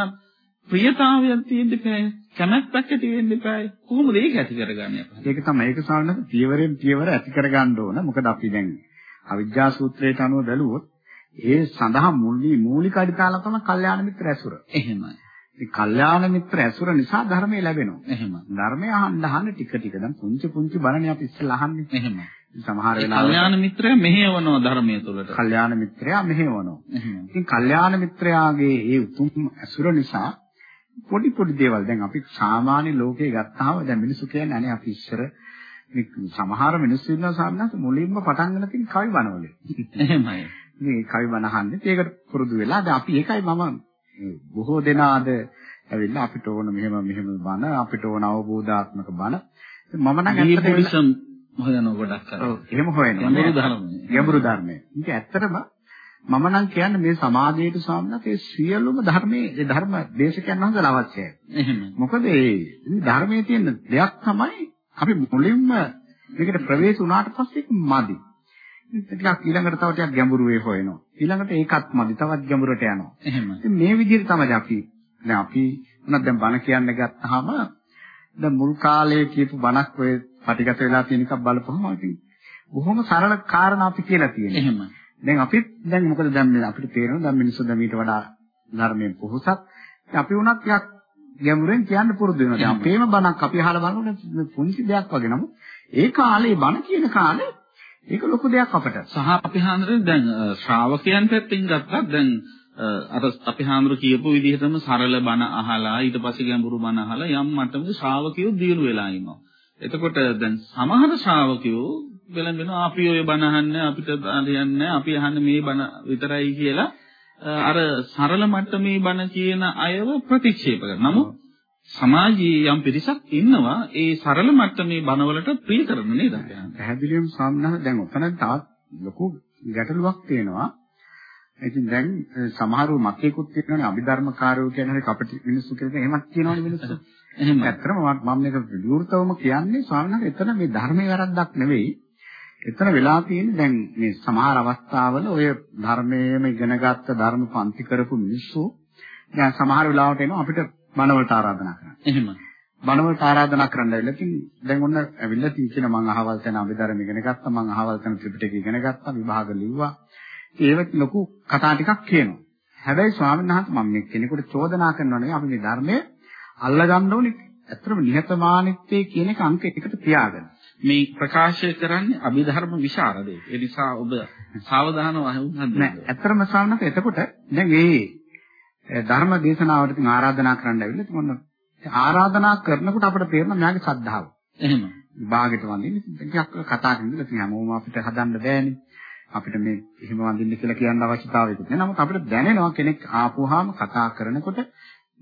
ප්‍රියතාවයක් තියෙන්න බෑ. කැමැත්තක් ඇති වෙන්න බෑ. කොහොමද ඒක ඇති කරගන්නේ අපහන්? ඒක තමයි ඒක සානක පියවරෙන් පියවර ඇති කරගන්න ඕන. මොකද අපි දැන් අවිජ්ජා සූත්‍රයට අනුව බැලුවොත් ඒ සඳහා මුල්ලි මූලික අඩිතාල තමයි කල්යාණ මිත්‍ර ඇසුර. එහෙමයි. මේ කල්යාණ මිත්‍ර ඇසුර නිසා ධර්මය ලැබෙනවා. එහෙමයි. ධර්මය අහන්න අහන්න ටික ටික දැන් පුංචි පුංචි බණනේ අපි ඉස්සෙල්ලා අහන්නේ. එහෙමයි. සමහර ඒ වෙලාවට කල්යාණ මිත්‍රයා මෙහෙවනවා ධර්මයේ තුලට. කල්යාණ මිත්‍රයා මෙහෙවනවා. එහෙමයි. ඉතින් කල්යාණ මිත්‍රයාගේ ඒ උතුම් ඇසුර නිසා පොඩි පොඩි දේවල් දැන් අපි සාමාන්‍ය ලෝකේ ගත්තාම දැන් මිනිස්සු කියන්නේ අනේ අපි ඉස්සර මේ සමහර මිනිස්සු ඉන්නවා සාමාන්‍යයෙන් මුලින්ම පටන් ගන්න තියෙන කවි බණවල. එහෙමයි. මේ කවි බණ අහන්නේ ඒකට පුරුදු වෙලා දැන් අපි ඒකයි මම බොහෝ දෙනාද ඇවිල්ලා අපිට ඕන මෙහෙම මෙහෙම බණ අපිට ඕන අවබෝධාත්මක බණ මම නම් ඇත්තටම හොයන ගොඩක්. ඔව් එහෙම හොයනවා. ගැඹුරු ධර්මය. ගැඹුරු ධර්මය. ඒක ඇත්තටම මම නම් කියන්නේ මේ සමාජයට සාමනත් ඒ සියලුම ධර්මයේ ධර්ම දේශකයන් වහන්සේලා අවශ්‍යයි. එහෙමයි. මොකද ඒ ධර්මයේ තියෙන දෙයක් තමයි අපි මුලින්ම මේකට ප්‍රවේශ වුණාට පස්සේ මදි. ටිකක් ඊළඟට තව ටිකක් ගැඹුරු වේ හොයනවා. ඊළඟට ඒකත් මදි. තවත් ගැඹුරට යනවා. එහෙමයි. ඉතින් මේ විදිහට තමයි අපි දැන් අපි උනත් දැන් බණ කියන්න ගත්තාම දැන් මුල් කාලයේ කියපු බණක් ඔය පටිගත වෙලා තියෙන එකක් බලපුවම ඉතින් බොහොම සරල කාරණා අපි කියලා තියෙනවා. එහෙමයි. දැන් අපිත් දැන් මොකද දැන් අපිට තේරෙනවා දැන් මිනිස්සු දැන් ඊට වඩා ධර්මයෙන් පොහොසත් අපි උනත් ටිකක් ගැඹුරෙන් කියන්න පුරුදු වෙනවා. දැන් අපේම බණක් අපි අහලා බලනකොට පුංචි දෙයක් වගේ නමුත් ඒ කාලේ බණ කියන කාලේ ඒක ලොකු දෙයක් අපට. සහ අපි හාමුදුරනේ දැන් අ, ශ්‍රාවකයන් පැත්තෙන් ගත්තත් දැන් අ, අර අපි හාමුදුරු කියපු විදිහටම සරල බණ අහලා ඊට පස්සේ ගැඹුරු බණ අහලා යම් මට්ටමක ශ්‍රාවකයෝ දියුණු වෙලා ඉන්නවා. එතකොට දැන් සමහර ශ්‍රාවකයෝ වෙලඹෙනවා අපි ඔය බණ අහන්නේ අපිට හරියන්නේ අපි අහන්නේ මේ බණ විතරයි කියලා අ, අර සරල මට්ටමේ බණ කියන අයව ප්‍රතික්ෂේප කරනවා. නමුත් සමාජයේ යම් පිරිසක් ඉන්නවා ඒ සරල මට්ටමේ බණවලට ප්‍රිය කරන නේද. පැහැදිලිවම සම්මත දැන් ඔතන තවත් ලොකු ගැටලුවක් තියෙනවා. ඉතින් දැන් සමහරව මතයකුත් තියෙනවානේ අභිධර්මකාරයෝ කියන හරි කපටි මිනිස්සු කියලා එහෙමත් කියනවානේ මිනිස්සු. එහෙම ඇත්තටම මම මේක විවෘතවම කියන්නේ ස්වාමීන් එතන මේ ධර්මයේ වැරද්දක් නෙවෙයි. එතන වෙලා තියෙන්නේ දැන් මේ සමහර අවස්ථාවල ඔය ධර්මයේම ඉගෙනගත්ත ධර්ම පන්ති කරපු මිනිස්සු දැන් සමහර වෙලාවට එනවා අපිට බණවලට ආරාධනා කරන්න. එහෙම. බණවලට ආරාධනා කරන්න ඇවිල්ලා ඉතින් දැන් ඔන්න ඇවිල්ලා තියෙන මම අහවල් තැන අභිධර්ම ඉගෙන ගත්තා මම අහවල් තැන ත්‍රිපිටකය ඉගෙන ගත්තා විභාග ලිව්වා. ඒවත් ලොකු කතා ටිකක් කියනවා. හැබැයි ස්වාමීන් වහන්සේ මම මේ කෙනෙකුට චෝදනා කරනවා නෙවෙයි අපි මේ ධර්මයේ අල්ලගන්න ඕනේ. ඇත්තටම නිහතමානීත්වයේ කියන එක අංක එකකට තියාගන්න. මේ ප්‍රකාශය කරන්නේ අභිධර්ම විශාරදේ. ඒ නිසා ඔබ සාවධානව අහුම්හත් නෑ ඇත්තටම ස්වාමීන් වහන්සේ එතකොට දැන් මේ ධර්ම දේශනාවට ඉතින් ආරාධනා කරන්න ඇවිල්ලා ඉතින් මොන ආරාධනා කරනකොට අපිට තේරෙනවා මෙයාගේ ශ්‍රද්ධාව. එහෙම. විභාගෙට වඳින්න ටිකක් කතා කරනවා ඉතින් හැමෝම අපිට හදන්න බෑනේ. අපිට මේ එහෙම වඳින්න කියලා කියන්න අවශ්‍යතාවයකුත් නෑ. නමුත් අපිට දැනෙනවා කෙනෙක් ආපුවාම කතා කරනකොට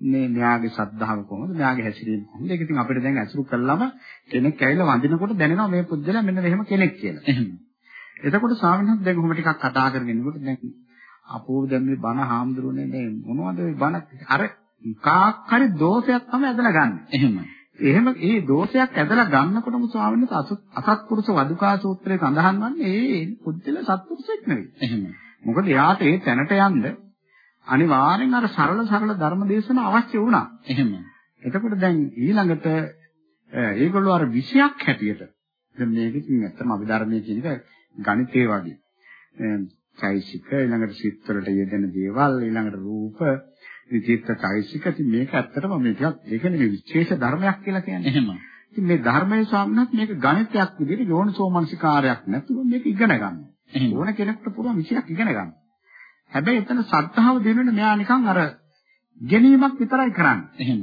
මේ මෙයාගේ ශ්‍රද්ධාව කොහොමද? මෙයාගේ හැසිරීම කොහොමද? ඒක ඉතින් අපිට දැන් අසුරු කළාම කෙනෙක් ඇවිල්ලා වඳිනකොට දැනෙනවා මේ පුද්ගලයා මෙන්න මෙහෙම කෙනෙක් කියලා. එහෙම. එතකොට ස්වාමීන් වහන්සේ දැන් කොහොම ටිකක් කතා කරගෙන ඉන්නකොට දැන් අපෝ දැන් මේ බණ හාමුදුරුවනේ මේ මොනවද මේ බණ අර කාක් හරි දෝෂයක් තමයි ඇදලා ගන්න. එහෙම. එහෙම ඒ දෝෂයක් ඇදලා ගන්නකොටම ස්වාමීන් වහන්සේ අසත්පුරුෂ වදුකා සූත්‍රයේ සඳහන් වන්නේ ඒ පුද්ගල සත්පුරුෂෙක් නෙවෙයි. එහෙම. මොකද එයාට ඒ තැනට යන්න අනිවාර්යෙන් අර සරල සරල ධර්ම දේශන අවශ්‍ය වුණා. එහෙම. එතකොට දැන් ඊළඟට ඒගොල්ලෝ අර විෂයක් හැටියට දැන් මේක ඉතින් ඇත්තම අභිධර්මයේ කියන එක ගණිතේ වගේ. චෛසික ඊළඟට සිත් වලට යෙදෙන දේවල් ඊළඟට රූප විචිත්ත චෛසික ඉතින් මේක ඇත්තටම මේ ටිකක් ඒ කියන්නේ මේ විශේෂ ධර්මයක් කියලා කියන්නේ. එහෙම. ඉතින් මේ ධර්මයේ ස්වාමීනත් මේක ගණිතයක් විදිහට යෝනිසෝමනසිකාරයක් නැතුව මේක ඉගෙන ගන්න. ඕන කෙනෙකුට පුළුවන් විෂයක් ඉගෙන ගන්න. හැබැයි එතන සත්‍තාව දෙනුනේ මෙයා නිකන් අර ගැනීමක් විතරයි කරන්නේ. එහෙම.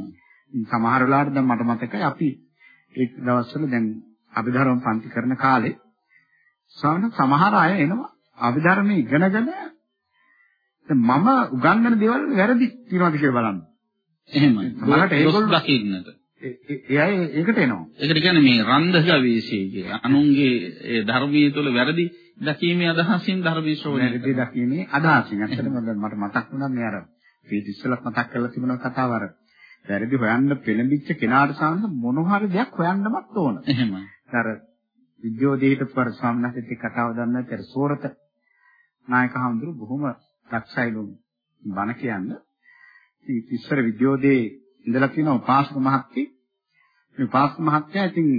සමහර වෙලාවට දැන් මට මතකයි අපි ඒ දවස්වල දැන් අභිධර්ම පන්ති කරන කාලේ සමහර අය එනවා අභිධර්මයේ ඉගෙනගෙන මම උගන්වන දේවල් වැරදි තියනවාද කියලා බලන්න. එහෙමයි. සමහරට ඒගොල්ලෝ දකින්නට. ඒ අය ඒකට එනවා. ඒකට කියන්නේ මේ රන්දක වේශය කියලා. අනුන්ගේ ඒ ධර්මයේ තුල වැරදි දැකීමේ අදහසින් ධර්මයේ ශ්‍රවණය වැරදි දැකීමේ අදහසින්. ඇත්තටම මට මතක් වුණා මේ අර පීටි ඉස්සලත් මතක් කරලා තිබුණා කතාව අර වැරදි හොයන්න පෙළඹිච්ච කෙනාට සාන්ත මොන හරි දෙයක් හොයන්නමත් ඕන. එහෙමයි. අර විද්‍යෝදීහිත පර සම්නසිත කතාව දන්නා තර සෝරත නායක හඳුරු බොහොම දක්ෂයිලු බණ කියන්න. ඉතින් ඉස්සර විද්‍යෝදේ ඉඳලා තියෙන උපාසක මහත්තයෙ මේ උපාසක මහත්තයා ඉතින්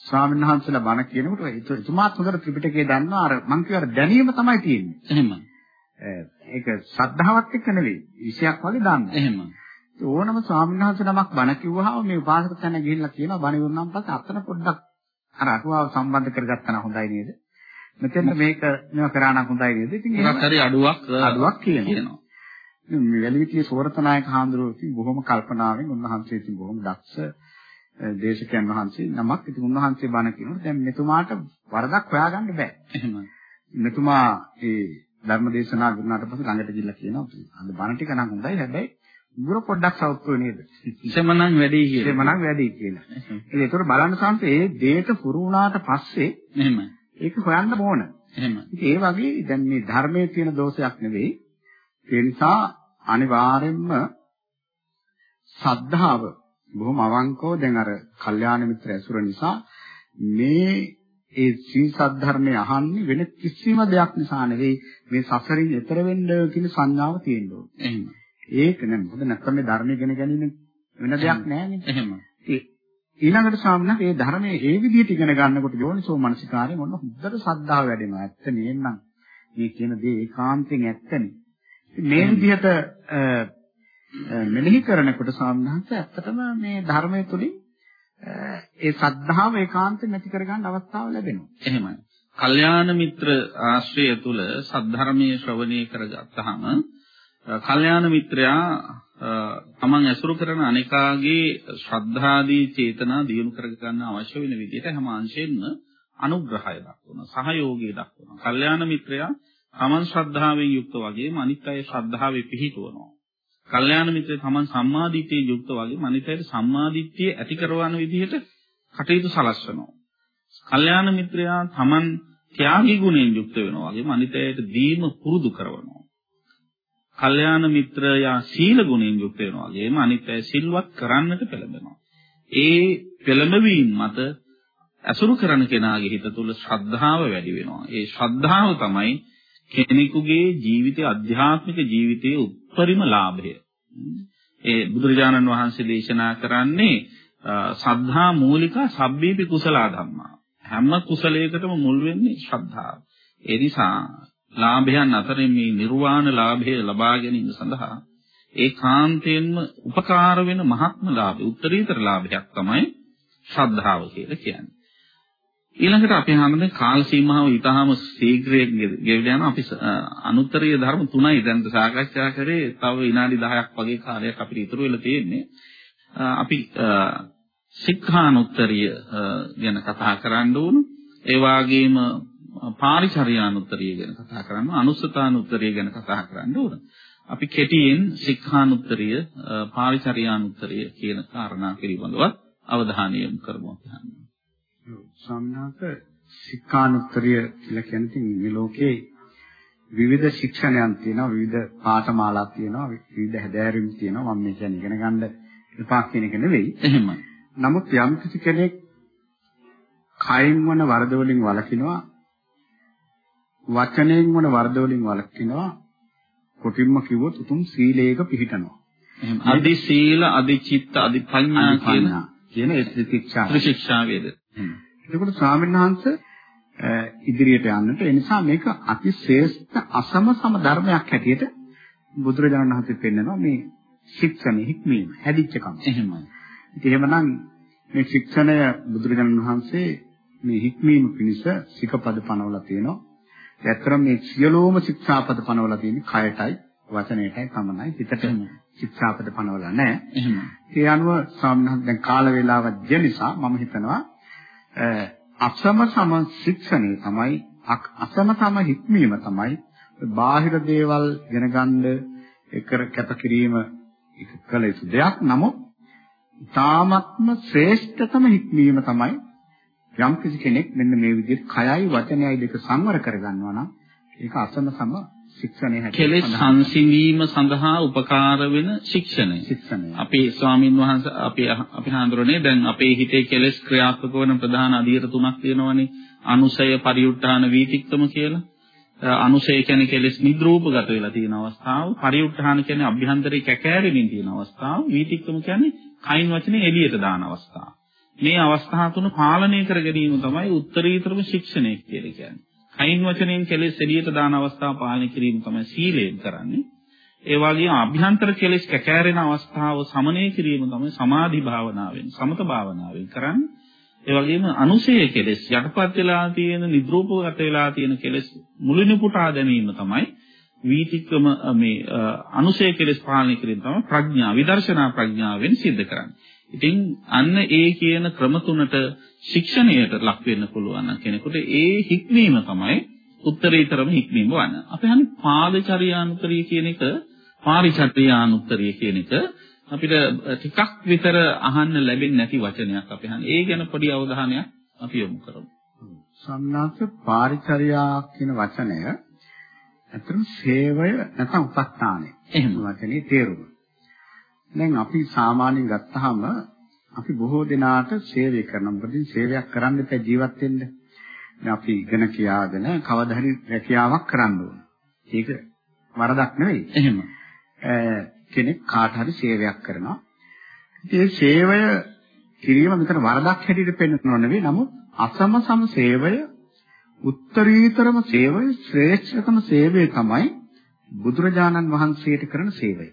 ස්වාමීන් වහන්සේලා බණ කියනකොට එතුමාත් හොඳට ත්‍රිපිටකය දන්නවා අර මං කියව දැනීම තමයි තියෙන්නේ. එහෙම. ඒක ශ්‍රද්ධාවත් එක්ක නෙවෙයි. විශයක් වගේ දන්නවා. එහෙම. ඕනම ස්වාමීන් වහන්සේ නමක් බණ කිව්වහම මේ උපාසක තැන ගිහිල්ලා කියනවා බණ ඉවරනම් පස්සේ අතන පොඩ්ඩක් අර අටුවාව සම්බන්ධ කරගත්තා නම් හොඳයි නේද? මෙතෙන් මේක මේවා කරා නම් හොඳයි නේද? ඉතින් ඒකක් හරි අඩුවක් අඩුවක් කියනවා. මේ වැලිවිතිය සෝරතනායක හාමුදුරුවෝ ඉතින් බොහොම කල්පනාවෙන් උන්වහන්සේ ඉතින් බොහොම දක්ෂ දේශකයන් වහන්සේ නමක්. ඉතින් උන්වහන්සේ බණ කියනකොට දැන් මෙතුමාට වරදක් හොයාගන්න බෑ. එහෙමයි. මෙතුමා ඒ ධර්ම දේශනා කරනාට පස්සේ ළඟට ගිහිල්ලා කියනවා අද බණ ටික නම් හොඳයි හැබැයි උගුර පොඩ්ඩක් සවුත්තු නේද? ඉසමනම් වැඩි කියලා. ඉසමනම් වැඩි කියලා. ඉතින් ඒතර බලන්න සංස ඒ දේට පුරු වුණාට පස්සේ එහෙමයි. ඒක හොයන්න ඕන. එහෙමයි. ඉතින් ඒ වගේ දැන් මේ ධර්මයේ තියෙන දෝෂයක් නෙවෙයි. ඒ නිසා අනිවාර්යෙන්ම සද්ධාව බොහොම අවංකව දැන් අර කල්යාණ මිත්‍ර ඇසුර නිසා මේ ඒ සී සද්ධර්මයේ අහන්නේ වෙන කිසිම දෙයක් නිසා නෙවෙයි මේ සසරින් එතර වෙන්න කියන සංඥාව තියෙන්න ඕනේ. එහෙම. ඒක නෙමෙයි. මොකද නැත්නම් මේ ධර්මය ඉගෙන ගැනීම වෙන දෙයක් නෑනේ. එහෙම. ඊළඟට සාමන මේ ධර්මයේ ඒ විදිහට ඉගෙන ගන්නකොට යෝනිසෝ මනසිකාරයෙන් ඔන්න හොඳට සද්ධාව වැඩෙනවා. ඇත්ත නේනම් මේ කියන දේ ඒකාන්තයෙන් ඇත්තනේ. මේ විදිහට මෙනෙහි කරනකොට සාමනහස ඇත්තටම මේ ධර්මයේ තුලින් ඒ සද්ධාව ඒකාන්තයෙන් නැති කරගන්න අවස්ථාව ලැබෙනවා. එහෙමයි. කල්යාණ මිත්‍ර ආශ්‍රය තුල සද්ධර්මයේ ශ්‍රවණය කරගත්තාම කල්යාණ මිත්‍රයා තමන් ඇසුරු කරන අනිකාගේ ශ්‍රද්ධාදී චේතනා දියුණු කර ගන්න අවශ්‍ය වෙන විදිහට හැම අංශයෙන්ම අනුග්‍රහය දක්වනවා සහයෝගය දක්වනවා. කල්යාණ මිත්‍රයා තමන් ශ්‍රද්ධාවෙන් යුක්ත වගේම අනිත් අය ශ්‍රද්ධාවේ පිහිටවනවා. කල්යාණ මිත්‍රය තමන් සම්මාදිට්ඨියෙන් යුක්ත වගේම අනිත් අයට සම්මාදිට්ඨිය ඇති කරවන විදිහට කටයුතු සලස්වනවා. කල්යාණ මිත්‍රයා තමන් ත්‍යාගී ගුණයෙන් යුක්ත වෙනවා වගේම අනිත් අයට දීම පුරුදු කරනවා කල්යාණ මිත්‍රයා සීල ගුණයෙන් යුක්ත වෙනවා වගේම අනිත් අය සිල්වත් කරන්නට පෙළඹෙනවා. ඒ පෙළඹවීම මත අසුරු කරන කෙනාගේ හිත තුළ ශ්‍රද්ධාව වැඩි වෙනවා. ඒ ශ්‍රද්ධාව තමයි කෙනෙකුගේ ජීවිතයේ අධ්‍යාත්මික ජීවිතයේ උපරිම ලාභය. ඒ බුදුරජාණන් වහන්සේ දේශනා කරන්නේ සද්ධා මූලික සබ්බීපි කුසලා ධම්මා. හැම කුසලයකටම මුල් වෙන්නේ ශ්‍රද්ධාව. ඒ නිසා ලාභයන් අතරින් මේ නිර්වාණ ලාභය ලබා ගැනීම සඳහා ඒකාන්තයෙන්ම උපකාර වෙන මහත්ම ලාභය උත්තරීතර ලාභයක් තමයි ශ්‍රද්ධාව කියලා කියන්නේ. ඊළඟට අපි හඳුනන කාල සීමාව ඊටාම ශීඝ්‍රයෙන් ගෙවිලා යනවා අපි අනුත්තරීය ධර්ම තුනයි දැන් සාකච්ඡා කරේ තව විනාඩි 10ක් වගේ කාලයක් අපිට ඉතුරු වෙලා තියෙන්නේ. අපි සික්ඛානුත්තරීය ගැන කතා කරන්න ඕන. ඒ වගේම පාරිචර්යානුත්තරිය ගැන කතා කරන්න අනුස්සතානුත්තරිය ගැන කතා කරන්න ඕන. අපි කෙටියෙන් සික්ඛානුත්තරිය පාරිචර්යානුත්තරිය කියන කාරණා පිළිබඳව අවධානය යොමු කරමු අපි හන්නේ. සම්මාත සික්ඛානුත්තරිය කියලා කියන්නේ මේ ලෝකේ විවිධ ශික්ෂණයන් තියෙනවා විවිධ පාඨමාලා තියෙනවා විවිධ හැදෑරීම් තියෙනවා මම මේ කියන්නේ ඉගෙන ගන්න එපා කියන එක නෙවෙයි. එහෙමයි. නමුත් යම් කිසි කෙනෙක් කයින් වන වරද වලින් වළකිනවා වචනයෙන් වන වරද වලින් වළක්ිනවා කොටින්ම කිව්වොත් උතුම් සීලයක පිහිටනවා. එහෙනම් අදි සීල අදි චිත්ත අදි පඤ්ඤා කියන කියන ත්‍රිශික්ෂා ත්‍රිශික්ෂා වේද. එතකොට ස්වාමීන් වහන්සේ ඉදිරියට යන්නට ඒ නිසා මේක අති ශ්‍රේෂ්ඨ අසම සම ධර්මයක් හැටියට බුදුරජාණන් වහන්සේ පෙන්නනවා මේ ශික්ෂණය හික්මීම හැදිච්චකම. එහෙමයි. ඉතින් එහෙමනම් මේ ශික්ෂණය බුදුරජාණන් වහන්සේ මේ හික්මීම පිණිස සිකපද පනවලා තියෙනවා. ඇත්තටම මේ සියලුම ශික්ෂාපද පනවලා තියෙන්නේ කයටයි වචනයටයි පමණයි හිතට ශික්ෂාපද පනවලා නැහැ. එහෙමයි. ඒ අනුව සාමනහන් දැන් කාල වේලාවක් ගිය නිසා මම හිතනවා අසම සම ශික්ෂණය තමයි අසම සම හික්මීම තමයි බාහිර දේවල් ගෙන ගන්න එකර කැපකිරීම එක කළ යුතු දෙයක්. නමුත් තාමත්ම ශ්‍රේෂ්ඨතම හික්මීම තමයි යම් කෙනෙක් මෙන්න මේ විදිහට කයයි වචනයයි දෙක සංවර කරගන්නවා නම් ඒක අසම සම ශික්ෂණය හැටියට කෙලෙස් සංසිඳීම සඳහා උපකාර වෙන ශික්ෂණය. ශික්ෂණය. අපේ ස්වාමින් වහන්සේ අපි අපි හඳුරන්නේ දැන් අපේ හිතේ කෙලෙස් ක්‍රියාත්මක වන ප්‍රධාන අධීර තුනක් තියෙනවනේ. අනුසය පරිඋත්ථාන වීතික්කම කියලා. අනුසය කියන්නේ කෙලෙස් නිද්‍රූපගත වෙලා තියෙන අවස්ථාව. පරිඋත්ථාන කියන්නේ අභ්‍යන්තරේ කැකෑරෙමින් තියෙන අවස්ථාව. වීතික්කම කියන්නේ කයින් වචනේ එළියට දාන අවස්ථාව. මේ අවස්ථා තුන පාලනය කර ගැනීම තමයි උත්තරීතරම ශික්ෂණය කියලා කියන්නේ. කයින් වචනෙන් කෙලෙස් එළියට දාන අවස්ථාව පාලනය කිරීම තමයි සීලයෙන් කරන්නේ. ඒ වගේම අභ්‍යන්තර කෙලෙස් කැකෑරෙන අවස්ථාව සමනය කිරීම තමයි සමාධි භාවනාවෙන් සමත භාවනාවෙන් කරන්නේ. ඒ වගේම අනුසය කෙලෙස් යටපත් වෙලා තියෙන නිද්‍රෝපගත වෙලා තියෙන කෙලෙස් මුලිනු පුටා දැමීම තමයි වීතික්‍රම මේ අනුසය කෙලෙස් පාලනය කිරීම තමයි ප්‍රඥා විදර්ශනා ප්‍රඥාවෙන් සිද්ධ කරන්නේ. ඉතින් අන්න ඒ කියන ක්‍රම තුනට ශික්ෂණයට ලක් වෙන්න පුළුවන් කෙනෙකුට ඒ හික්මීම තමයි උත්තරීතරම හික්මීම වන්න. අපි හන්නේ පාදචර්යානුත්තරිය කියන එක පාරිචර්යානුත්තරිය කියන එක අපිට ටිකක් විතර අහන්න ලැබෙන්නේ නැති වචනයක් අපි හන්නේ. ඒ ගැන පොඩි අවධානයක් අපි යොමු කරමු. සම්නාස පාරිචර්යා කියන වචනය ඇත්තටම සේවය නැත්නම් උපස්ථානය. එහෙම වචනේ තේරුම. දැන් අපි සාමාන්‍යයෙන් ගත්තාම අපි බොහෝ දෙනාට සේවය කරනවා. මොකද සේවයක් කරන්න එපා ජීවත් වෙන්න. අපි ඉගෙන කියාගෙන කවදා හරි රැකියාවක් කරන්න ඕන. ඒක වරදක් නෙවෙයි. එහෙම. කෙනෙක් කාට හරි සේවයක් කරනවා. ඒ සේවය කිරීම මෙතන වරදක් හැටියට පෙන්වනව නෙවෙයි. නමුත් අසම සම සේවය උත්තරීතරම සේවය ශ්‍රේෂ්ඨතම සේවය තමයි බුදුරජාණන් වහන්සේට කරන සේවය.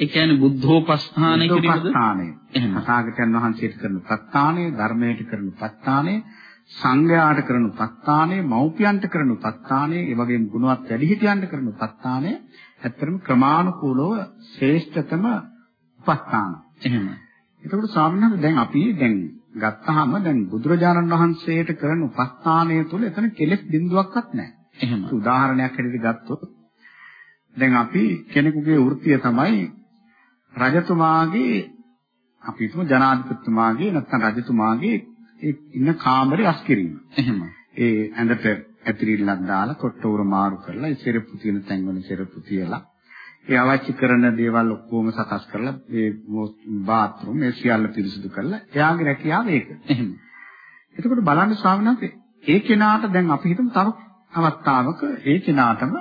ඒ කියන්නේ බුද්ධෝපස්ථානය කිරීමද? එහෙම. තථාගතයන් වහන්සේට කරන උපස්ථානය, ධර්මයට කරන උපස්ථානය, සංඝයාට කරන උපස්ථානය, මව්පියන්ට කරන උපස්ථානය, ඒ වගේම ගුණවත් වැඩිහිටියන්ට කරන උපස්ථානය ඇත්තටම ක්‍රමානුකූලව ශ්‍රේෂ්ඨතම උපස්ථාන. එහෙම. එතකොට ස්වාමීන් දැන් අපි දැන් ගත්තාම දැන් බුදුරජාණන් වහන්සේට කරන උපස්ථානය තුළ එතන කෙලෙස් බිඳුවක්වත් නැහැ. එහෙම. උදාහරණයක් හැටියට ගත්තොත් දැන් අපි කෙනෙකුගේ වෘත්තිය තමයි රජතුමාගේ අපි හිතමු ජනාධිපතිතුමාගේ නැත්නම් රජතුමාගේ ඒ ඉන්න කාමරේ අස්කිරීම. එහෙම. ඒ ඇඳට ඇතිරිල්ලක් දාලා කොට්ටෝර මාරු කරලා ඒ සෙරප්පු තියෙන තැන් වල සෙරප්පු තියලා ඒ අවශ්‍ය කරන දේවල් ඔක්කොම සකස් කරලා ඒ බාත් รู ම් ඒ සියල්ල පිරිසිදු කරලා එයාගේ රැකියාව ඒක. එහෙම. එතකොට බලන්න ස්වාමීන් වහන්සේ ඒ කෙනාට දැන් අපි හිතමු තව අවස්ථාවක ඒ කෙනාටම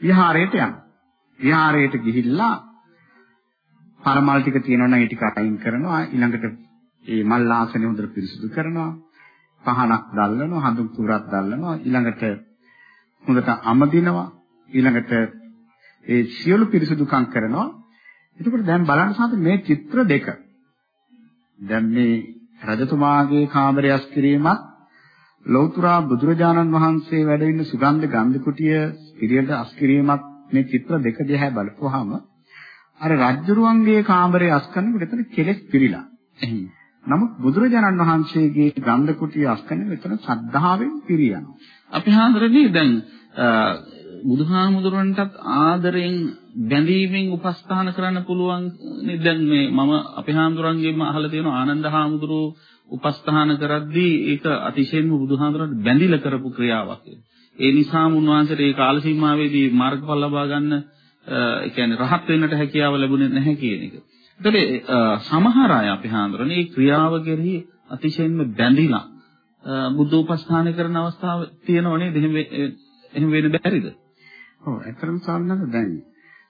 විහාරයට යනවා. විහාරයට ගිහිල්ලා පරමල් ටික තියෙනවා නම් ඒ ටික අයින් කරනවා. ඊළඟට ඒ මල් ආසනේ හොඳට පිරිසිදු කරනවා. පහනක් දැල්ලනවා හඳුන් කුරක් දැල්ලනවා ඊළඟට හොඳට අමදිනවා. ඊළඟට ඒ සියලු පිරිසිදුකම් කරනවා. එතකොට දැන් බලන්න සාත මේ චිත්‍ර දෙක. දැන් මේ රජතුමාගේ කාමරය අස් කිරීමත් ලෞතර බුදුරජාණන් වහන්සේ වැඩ ඉන්න සුගන්ධ ගන්ධ කුටිය පිළියෙලට අස් කිරීමත් මේ චිත්‍ර දෙක දිහා බලපුවාම අර රජ්ජුරුවන්ගේ කාමරේ අස් කරනකොට එතන කෙලෙස් පිරීලා. එහෙනම් නමුත් බුදුරජාණන් වහන්සේගේ ගන්ධ කුටිය අස් කරනකොට එතන ශ්‍රද්ධාවෙන් පිරී යනවා. අපි හාමුදුරනේ දැන් බුදුහාමුදුරන්ටත් ආදරෙන් බැඳීමෙන් උපස්ථාන කරන්න පුළුවන් නේ දැන් මේ මම අපේ හාමුදුරන්ගෙම අහලා තියෙනවා ආනන්ද හාමුදුරුවෝ උපස්ථාන කරද්දී ඒක අතිශයින්ම බුදුහාමුදුරන්ට බැඳිලා කරපු ක්‍රියාවක්. ඒ නිසාම උන්වහන්සේට ඒ කාල සීමාවේදී මාර්ගඵල ලබා ගන්න ඒ කියන්නේ රහත් වෙන්නට හැකියාව ලැබුණේ නැහැ කියන එක. ඒතකොට සමහර අය අපි හාමුදුරනේ මේ ක්‍රියාව කෙරෙහි අතිශයින්ම බැඳිලා බුද්ධ උපස්ථාන කරන අවස්ථාව තියෙනව නේද? එහෙම එහෙම වෙන්න බැරිද? ඔව් ඇත්තටම සාමාන්‍යයෙන් දැන්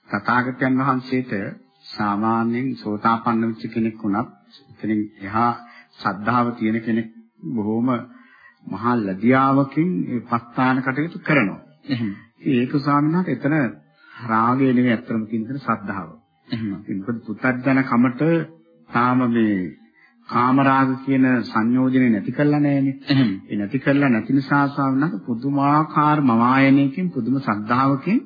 තථාගතයන් වහන්සේට සාමාන්‍යයෙන් සෝතාපන්න වෙච්ච කෙනෙක් වුණත් එතනින් එහා ශ්‍රද්ධාව තියෙන කෙනෙක් බොහොම මහා ලදියාවකින් ඒ පස්ථාන කටයුතු කරනවා. එහෙනම් ඒක ස්වාමීන් වහන්සේ එතන රාගය නෙවෙයි අත්‍තරම කියන ශ්‍රද්ධාව. එහෙම. මොකද පුත්තජන කමට තාම මේ කාමරාග කියන සංයෝජනේ නැති කරලා නැහැනේ. එහෙම. ඒ නැති කරලා නැති නිසා සාවනක පුදුමාකාර මවායනයකින් පුදුම ශ්‍රද්ධාවකින්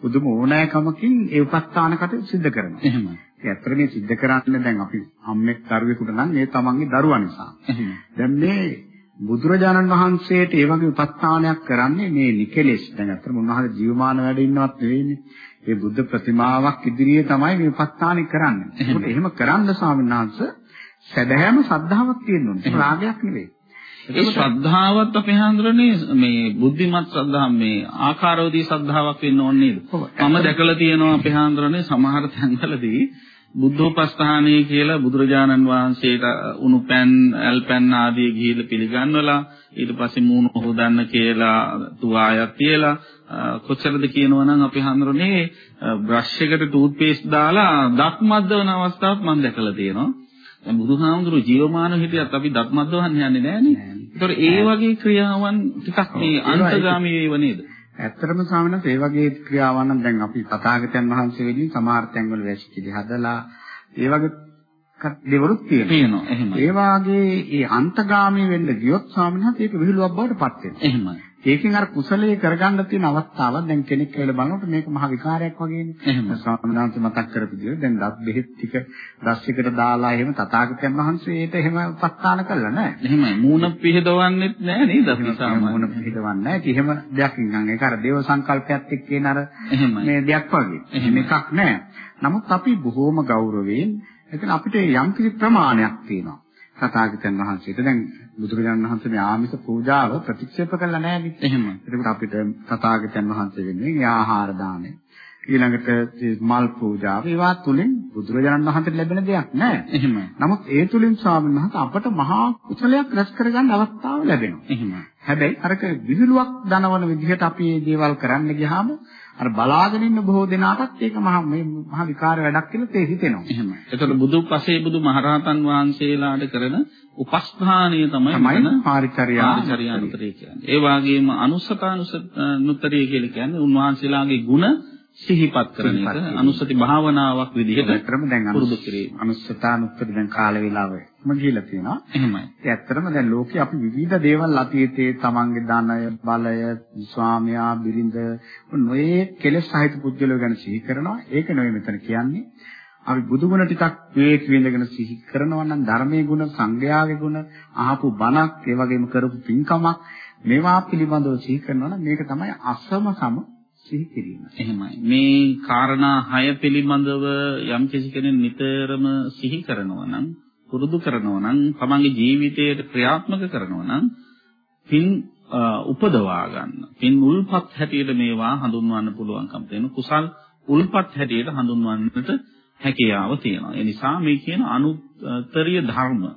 පුදුම ඕනෑකමකින් ඒ උපස්ථාන කටයුතු සිද්ධ කරනවා. එහෙම. ඒ ඇත්තට මේ සිද්ධ කරන්නේ දැන් අපි අම්මෙක් දරුවෙකුට නම් මේ තමන්ගේ දරුවා නිසා. එහෙම. දැන් මේ බුදුරජාණන් වහන්සේට ඒ වගේ උපස්ථානයක් කරන්නේ මේ නිකලෙස්. දැන් අතන උන්වහන්සේ ජීවමාන වැඩ ඉන්නවත් නෙවෙයිනේ. ඒ බුද්ධ ප්‍රතිමාවක් ඉදිරියේ තමයි මේ උපස්ථානය කරන්නේ. ඒකට එහෙම කරන්න ස්වාමීන් වහන්සේ සැබෑම ශ්‍රද්ධාවක් තියෙන්න ඕනේ. රාගයක් නෙවෙයි. ඒ ශ්‍රද්ධාවත් අපේ හඳුරන්නේ මේ බුද්ධිමත් ශ්‍රද්ධාව මේ ආකාරවදී ශ්‍රද්ධාවක් වෙන්න ඕනේ නේද? මම දැකලා තියෙනවා අපේ හඳුරන්නේ සමහර තැන්වලදී බුද්ධෝපස්ථානයේ කියලා බුදුරජාණන් වහන්සේට උණු පෑන් ඇල් පෑන් ආදී ගිහිල්ලා පිළිගන්වලා ඊට පස්සේ මූණ හොදන්න කියලා තුවායක් තියලා කොච්චරද කියනවනම් අපි හඳුරන්නේ බ්‍රෂ් එකට ටූත් පේස්ට් දාලා දත් මද්දවන අවස්ථාවක් මම දැකලා තියෙනවා. දැන් බුදුහාමුදුරුවෝ ජීවමානව හිටියත් අපි දත් මද්දවන්න යන්නේ නැහනේ. ඒතකොට ඒ වගේ ක්‍රියාවන් ටිකක් මේ අන්තගාමී වේව නේද? ඇත්තටම ස්වාමීන් වහන්සේ ඒ වගේ ක්‍රියාවන් නම් දැන් අපි තථාගතයන් වහන්සේ වෙලින් සමහර තැන්වල වැසිකිලි හදලා ඒ වගේ දේවලුත් තියෙනවා. තියෙනවා එහෙම. ඒ වාගේ ඒ අන්තගාමී වෙන්න ගියොත් ස්වාමීන් වහන්සේ ඒක විහිළුවක් බවට පත් වෙනවා. එහෙමයි. ඒකෙන් අර කුසලයේ කරගන්න තියෙන අවස්ථාවක් දැන් කෙනෙක් කියලා බලනකොට මේක මහ විකාරයක් වගේනේ. එහෙම. වහන්සේ මතක් කරපු විදිහට දැන් රත් බෙහෙත් ටික රස්සිකට දාලා එහෙම තථාගතයන් වහන්සේට එහෙම උපස්ථාන කළා නෑ. එහෙමයි. මූණ පිහදවන්නෙත් නෑ නේද අපි මොන සාමාන්‍යයෙන්. පිටවන්නේ නැහැ. එහෙම දෙයක් නිකන් ඒක අර දේව සංකල්පයත් එක්ක කියන අර. මේ දෙයක් වගේ. එහෙම එකක් නැහැ. නමුත් අපි බොහෝම ගෞරවයෙන් එතන අපිට යම් කිසි ප්‍රමාණයක් තියෙනවා. තථාගතයන් වහන්සේට දැන් බුදුරජාණන් වහන්සේ මේ ආමිෂ පූජාව ප්‍රතික්ෂේප කළා නෑනේ. එහෙමයි. එතකොට අපිට තථාගතයන් වහන්සේ වෙනුවෙන් ඒ ආහාර දාණය ඊළඟට මල් පූජාව ඒවා තුලින් බුදුරජාණන් වහන්සේට ලැබෙන දෙයක් නෑ. එහෙමයි. නමුත් ඒ තුලින් ස්වාමීන් වහන්සේ අපට මහා කුසලයක් රැස් කරගන්න අවස්ථාව ලැබෙනවා. එහෙමයි. හැබැයි අරක විහිළුවක් දනවන විදිහට අපි මේ දේවල් කරන්න ගියාම අර බලාගෙන ඉන්න බොහෝ දෙනාටත් ඒක මහා මේ මහා විකාර වැඩක් කියලා තේ හිතෙනවා. එහෙමයි. එතකොට බුදු පසේ බුදු මහරහතන් වහන්සේලාට කරන උපස්ථානීය තමයි මෙතන පාරිචර්යා ආචාර්යානුතරය කියන්නේ. ඒ වගේම අනුස්සතානුස්සනුතරය කියලා කියන්නේ උන්වහන්සේලාගේ ಗುಣ සිහිපත් කරන එක. අනුස්සති භාවනාවක් විදිහට ඇත්තටම දැන් පුරුදු කිරීම. අනුස්සතානුත්තර දැන් කාල වේලාවෙම ගිහිලා තියෙනවා. එහෙමයි. ඒ ඇත්තටම දැන් ලෝකේ අපි විවිධ දේවල් අතීතයේ තමන්ගේ ධනය, බලය, ස්වාමියා, බිරිඳ නොයේ කෙලෙස් සහිත පුද්ගලයෝ ගැන සිහි කරනවා. ඒක නෙවෙයි මෙතන කියන්නේ. අපි බුදු ගුණ ටිකක් විවේක විඳගෙන සිහි කරනවා නම් ධර්මයේ ගුණ, සංඝයාගේ ගුණ, අහපු බණක්, ඒ වගේම කරපු පින්කමක් මේවා පිළිබඳව සිහි කරනවා නම් මේක තමයි අසම සම සිහි කිරීම. එහෙමයි. මේ කාරණා හය පිළිබඳව යම් කිසි කෙනෙක් නිතරම සිහි කරනවා නම් පුරුදු කරනවා නම් තමන්ගේ ජීවිතයට ක්‍රියාත්මක කරනවා නම් පින් අ, උපදවා ගන්න. පින් උල්පත් හැටියට මේවා හඳුන්වන්න පුළුවන්කම තියෙන කුසල් උල්පත් හැටියට හඳුන්වන්නට හැකියාව තියෙනවා. ඒ නිසා මේ කියන අනුත්තරීය ධර්ම අ,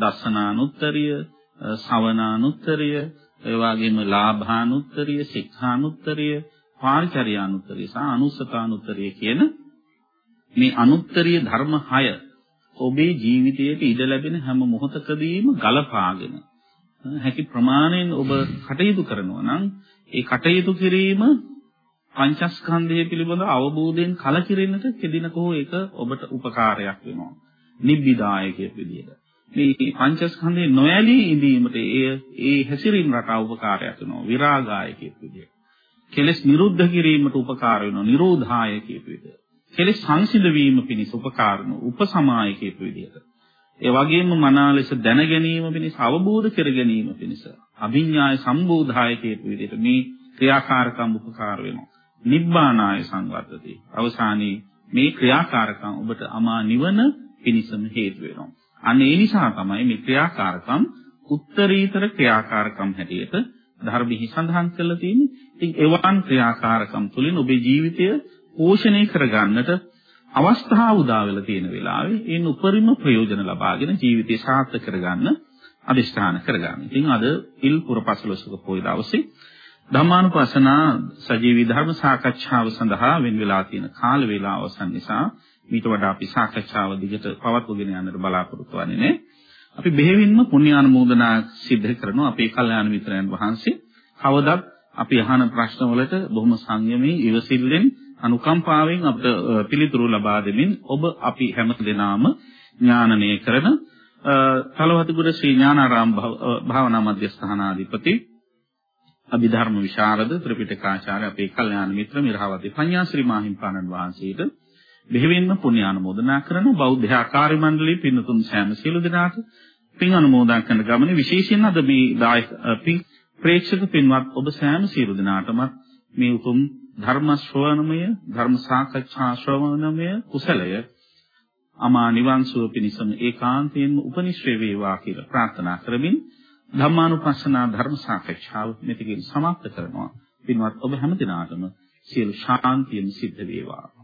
දස්සනානුත්තරීය, අ, සවනානුත්තරීය, ඒ වගේම ලාභානුත්තරීය, සික්ඛානුත්තරීය, පාරිචර්යානුත්තරීය සහ අනුස්සතානුත්තරීය කියන මේ අනුත්තරීය ධර්ම 6 ඔබේ ජීවිතයට ඉඩ ලැබෙන හැම මොහොතකදීම ගලපාගෙන හැකි ප්‍රමාණයෙන් ඔබ කටයුතු කරනවා නම් ඒ කටයුතු කිරීම පංචස්කන්ධය පිළිබඳ අවබෝධයෙන් කලකිරෙන්නට කෙදිනකෝ ඒක ඔබට උපකාරයක් වෙනවා. නිබ්බිදායකයේ විදිහට. මේ පංචස්කන්ධේ නොයලී ඉඳීමට ඒ ඒ හැසිරීම රටාව උපකාරයක් වෙනවා. විරාගායකයේ විදිහට. කෙලස් නිරුද්ධ කිරීමට උපකාර වෙනවා. නිරෝධායකයේ විදිහට. කෙලස් සංසිඳ වීම පිණිස උපකාර වෙනවා. උපසමායකයේ විදිහට. ඒ වගේම මනා ලෙස දැන ගැනීම පිණිස අවබෝධ කර ගැනීම පිණිස අභිඥාය සම්බෝධායකයේ විදිහට මේ ක්‍රියාකාරකම් උපකාර වෙනවා. නිබ්බානාය සංවර්ධති. අවසානයේ මේ ක්‍රියාකාරකම් ඔබට අමා නිවන පිණිසම හේතු වෙනවා. අන්න ඒ නිසා තමයි මේ ක්‍රියාකාරකම් උත්තරීතර ක්‍රියාකාරකම් හැටියට ධර්මෙහි සඳහන් කරලා තියෙන්නේ. ඉතින් එවන් ක්‍රියාකාරකම් තුළින් ඔබේ ජීවිතය පෝෂණය කරගන්නට අවස්ථාව උදා වෙලා තියෙන වෙලාවේ ඒන් උපරිම ප්‍රයෝජන ලබාගෙන ජීවිතය සාර්ථක කරගන්න අදිෂ්ඨාන කරගන්න. ඉතින් අද ඉල් පුරපසළොස්වක පොය දවසේ ධම්මානුපස්සනා සජීවී ධර්ම සාකච්ඡාව සඳහා වෙන් වෙලා තියෙන කාල වේලාව අවසන් නිසා මීට වඩා අපි සාකච්ඡාව දිගට පවත්වගෙන යන්නට බලාපොරොත්තු වෙන්නේ නේ. අපි බෙහෙවින්ම පුණ්‍යානුමෝදනා සිද්ධ කරනවා අපේ කල්යාණ මිත්‍රයන් වහන්සේ. කවදත් අපි අහන ප්‍රශ්න වලට බොහොම සංයමී ඉවසිල්ලෙන් අනුකම්පාවෙන් අපට පිළිතුරු ලබා දෙමින් ඔබ අපි හැම දෙනාම ඥානනය කරන තලවතුගුර ශ්‍රී ඥානාරාම භාවනා මධ්‍යස්ථානාධිපති අභිධර්ම විශාරද ත්‍රිපිටකාචාර්ය අපේ කල්යාණ මිත්‍ර මිරහවති පඤ්ඤාශ්‍රී මාහිම්පාණන් වහන්සේට බෙහෙවින්ම පුණ්‍ය ආනුමෝදනා කරන බෞද්ධ ආකාර්ය මණ්ඩලයේ පින්තුන් සෑම සියලු දෙනාට පින් අනුමෝදන් කරන ගමනේ විශේෂයෙන් අද මේ දායක පින් ප්‍රේක්ෂක පින්වත් ඔබ සෑම සියලු දෙනාටම මේ උතුම් ධර්ම ශ්‍රවණමය ධර්ම සාකච්ඡා ශ්‍රවණමය කුසලය අමා නිවන් සුව පිණිසම ඒකාන්තයෙන්ම උපනිශ්‍රේ වේවා කියලා ප්‍රාර්ථනා කරමින් ධම්මානුපස්සනා ධර්ම සාකච්ඡාව මෙතකින් සමාප්ත කරනවා. පින්වත් ඔබ හැම දිනාටම සියලු ශාන්තියෙන් සිද්ධ වේවා.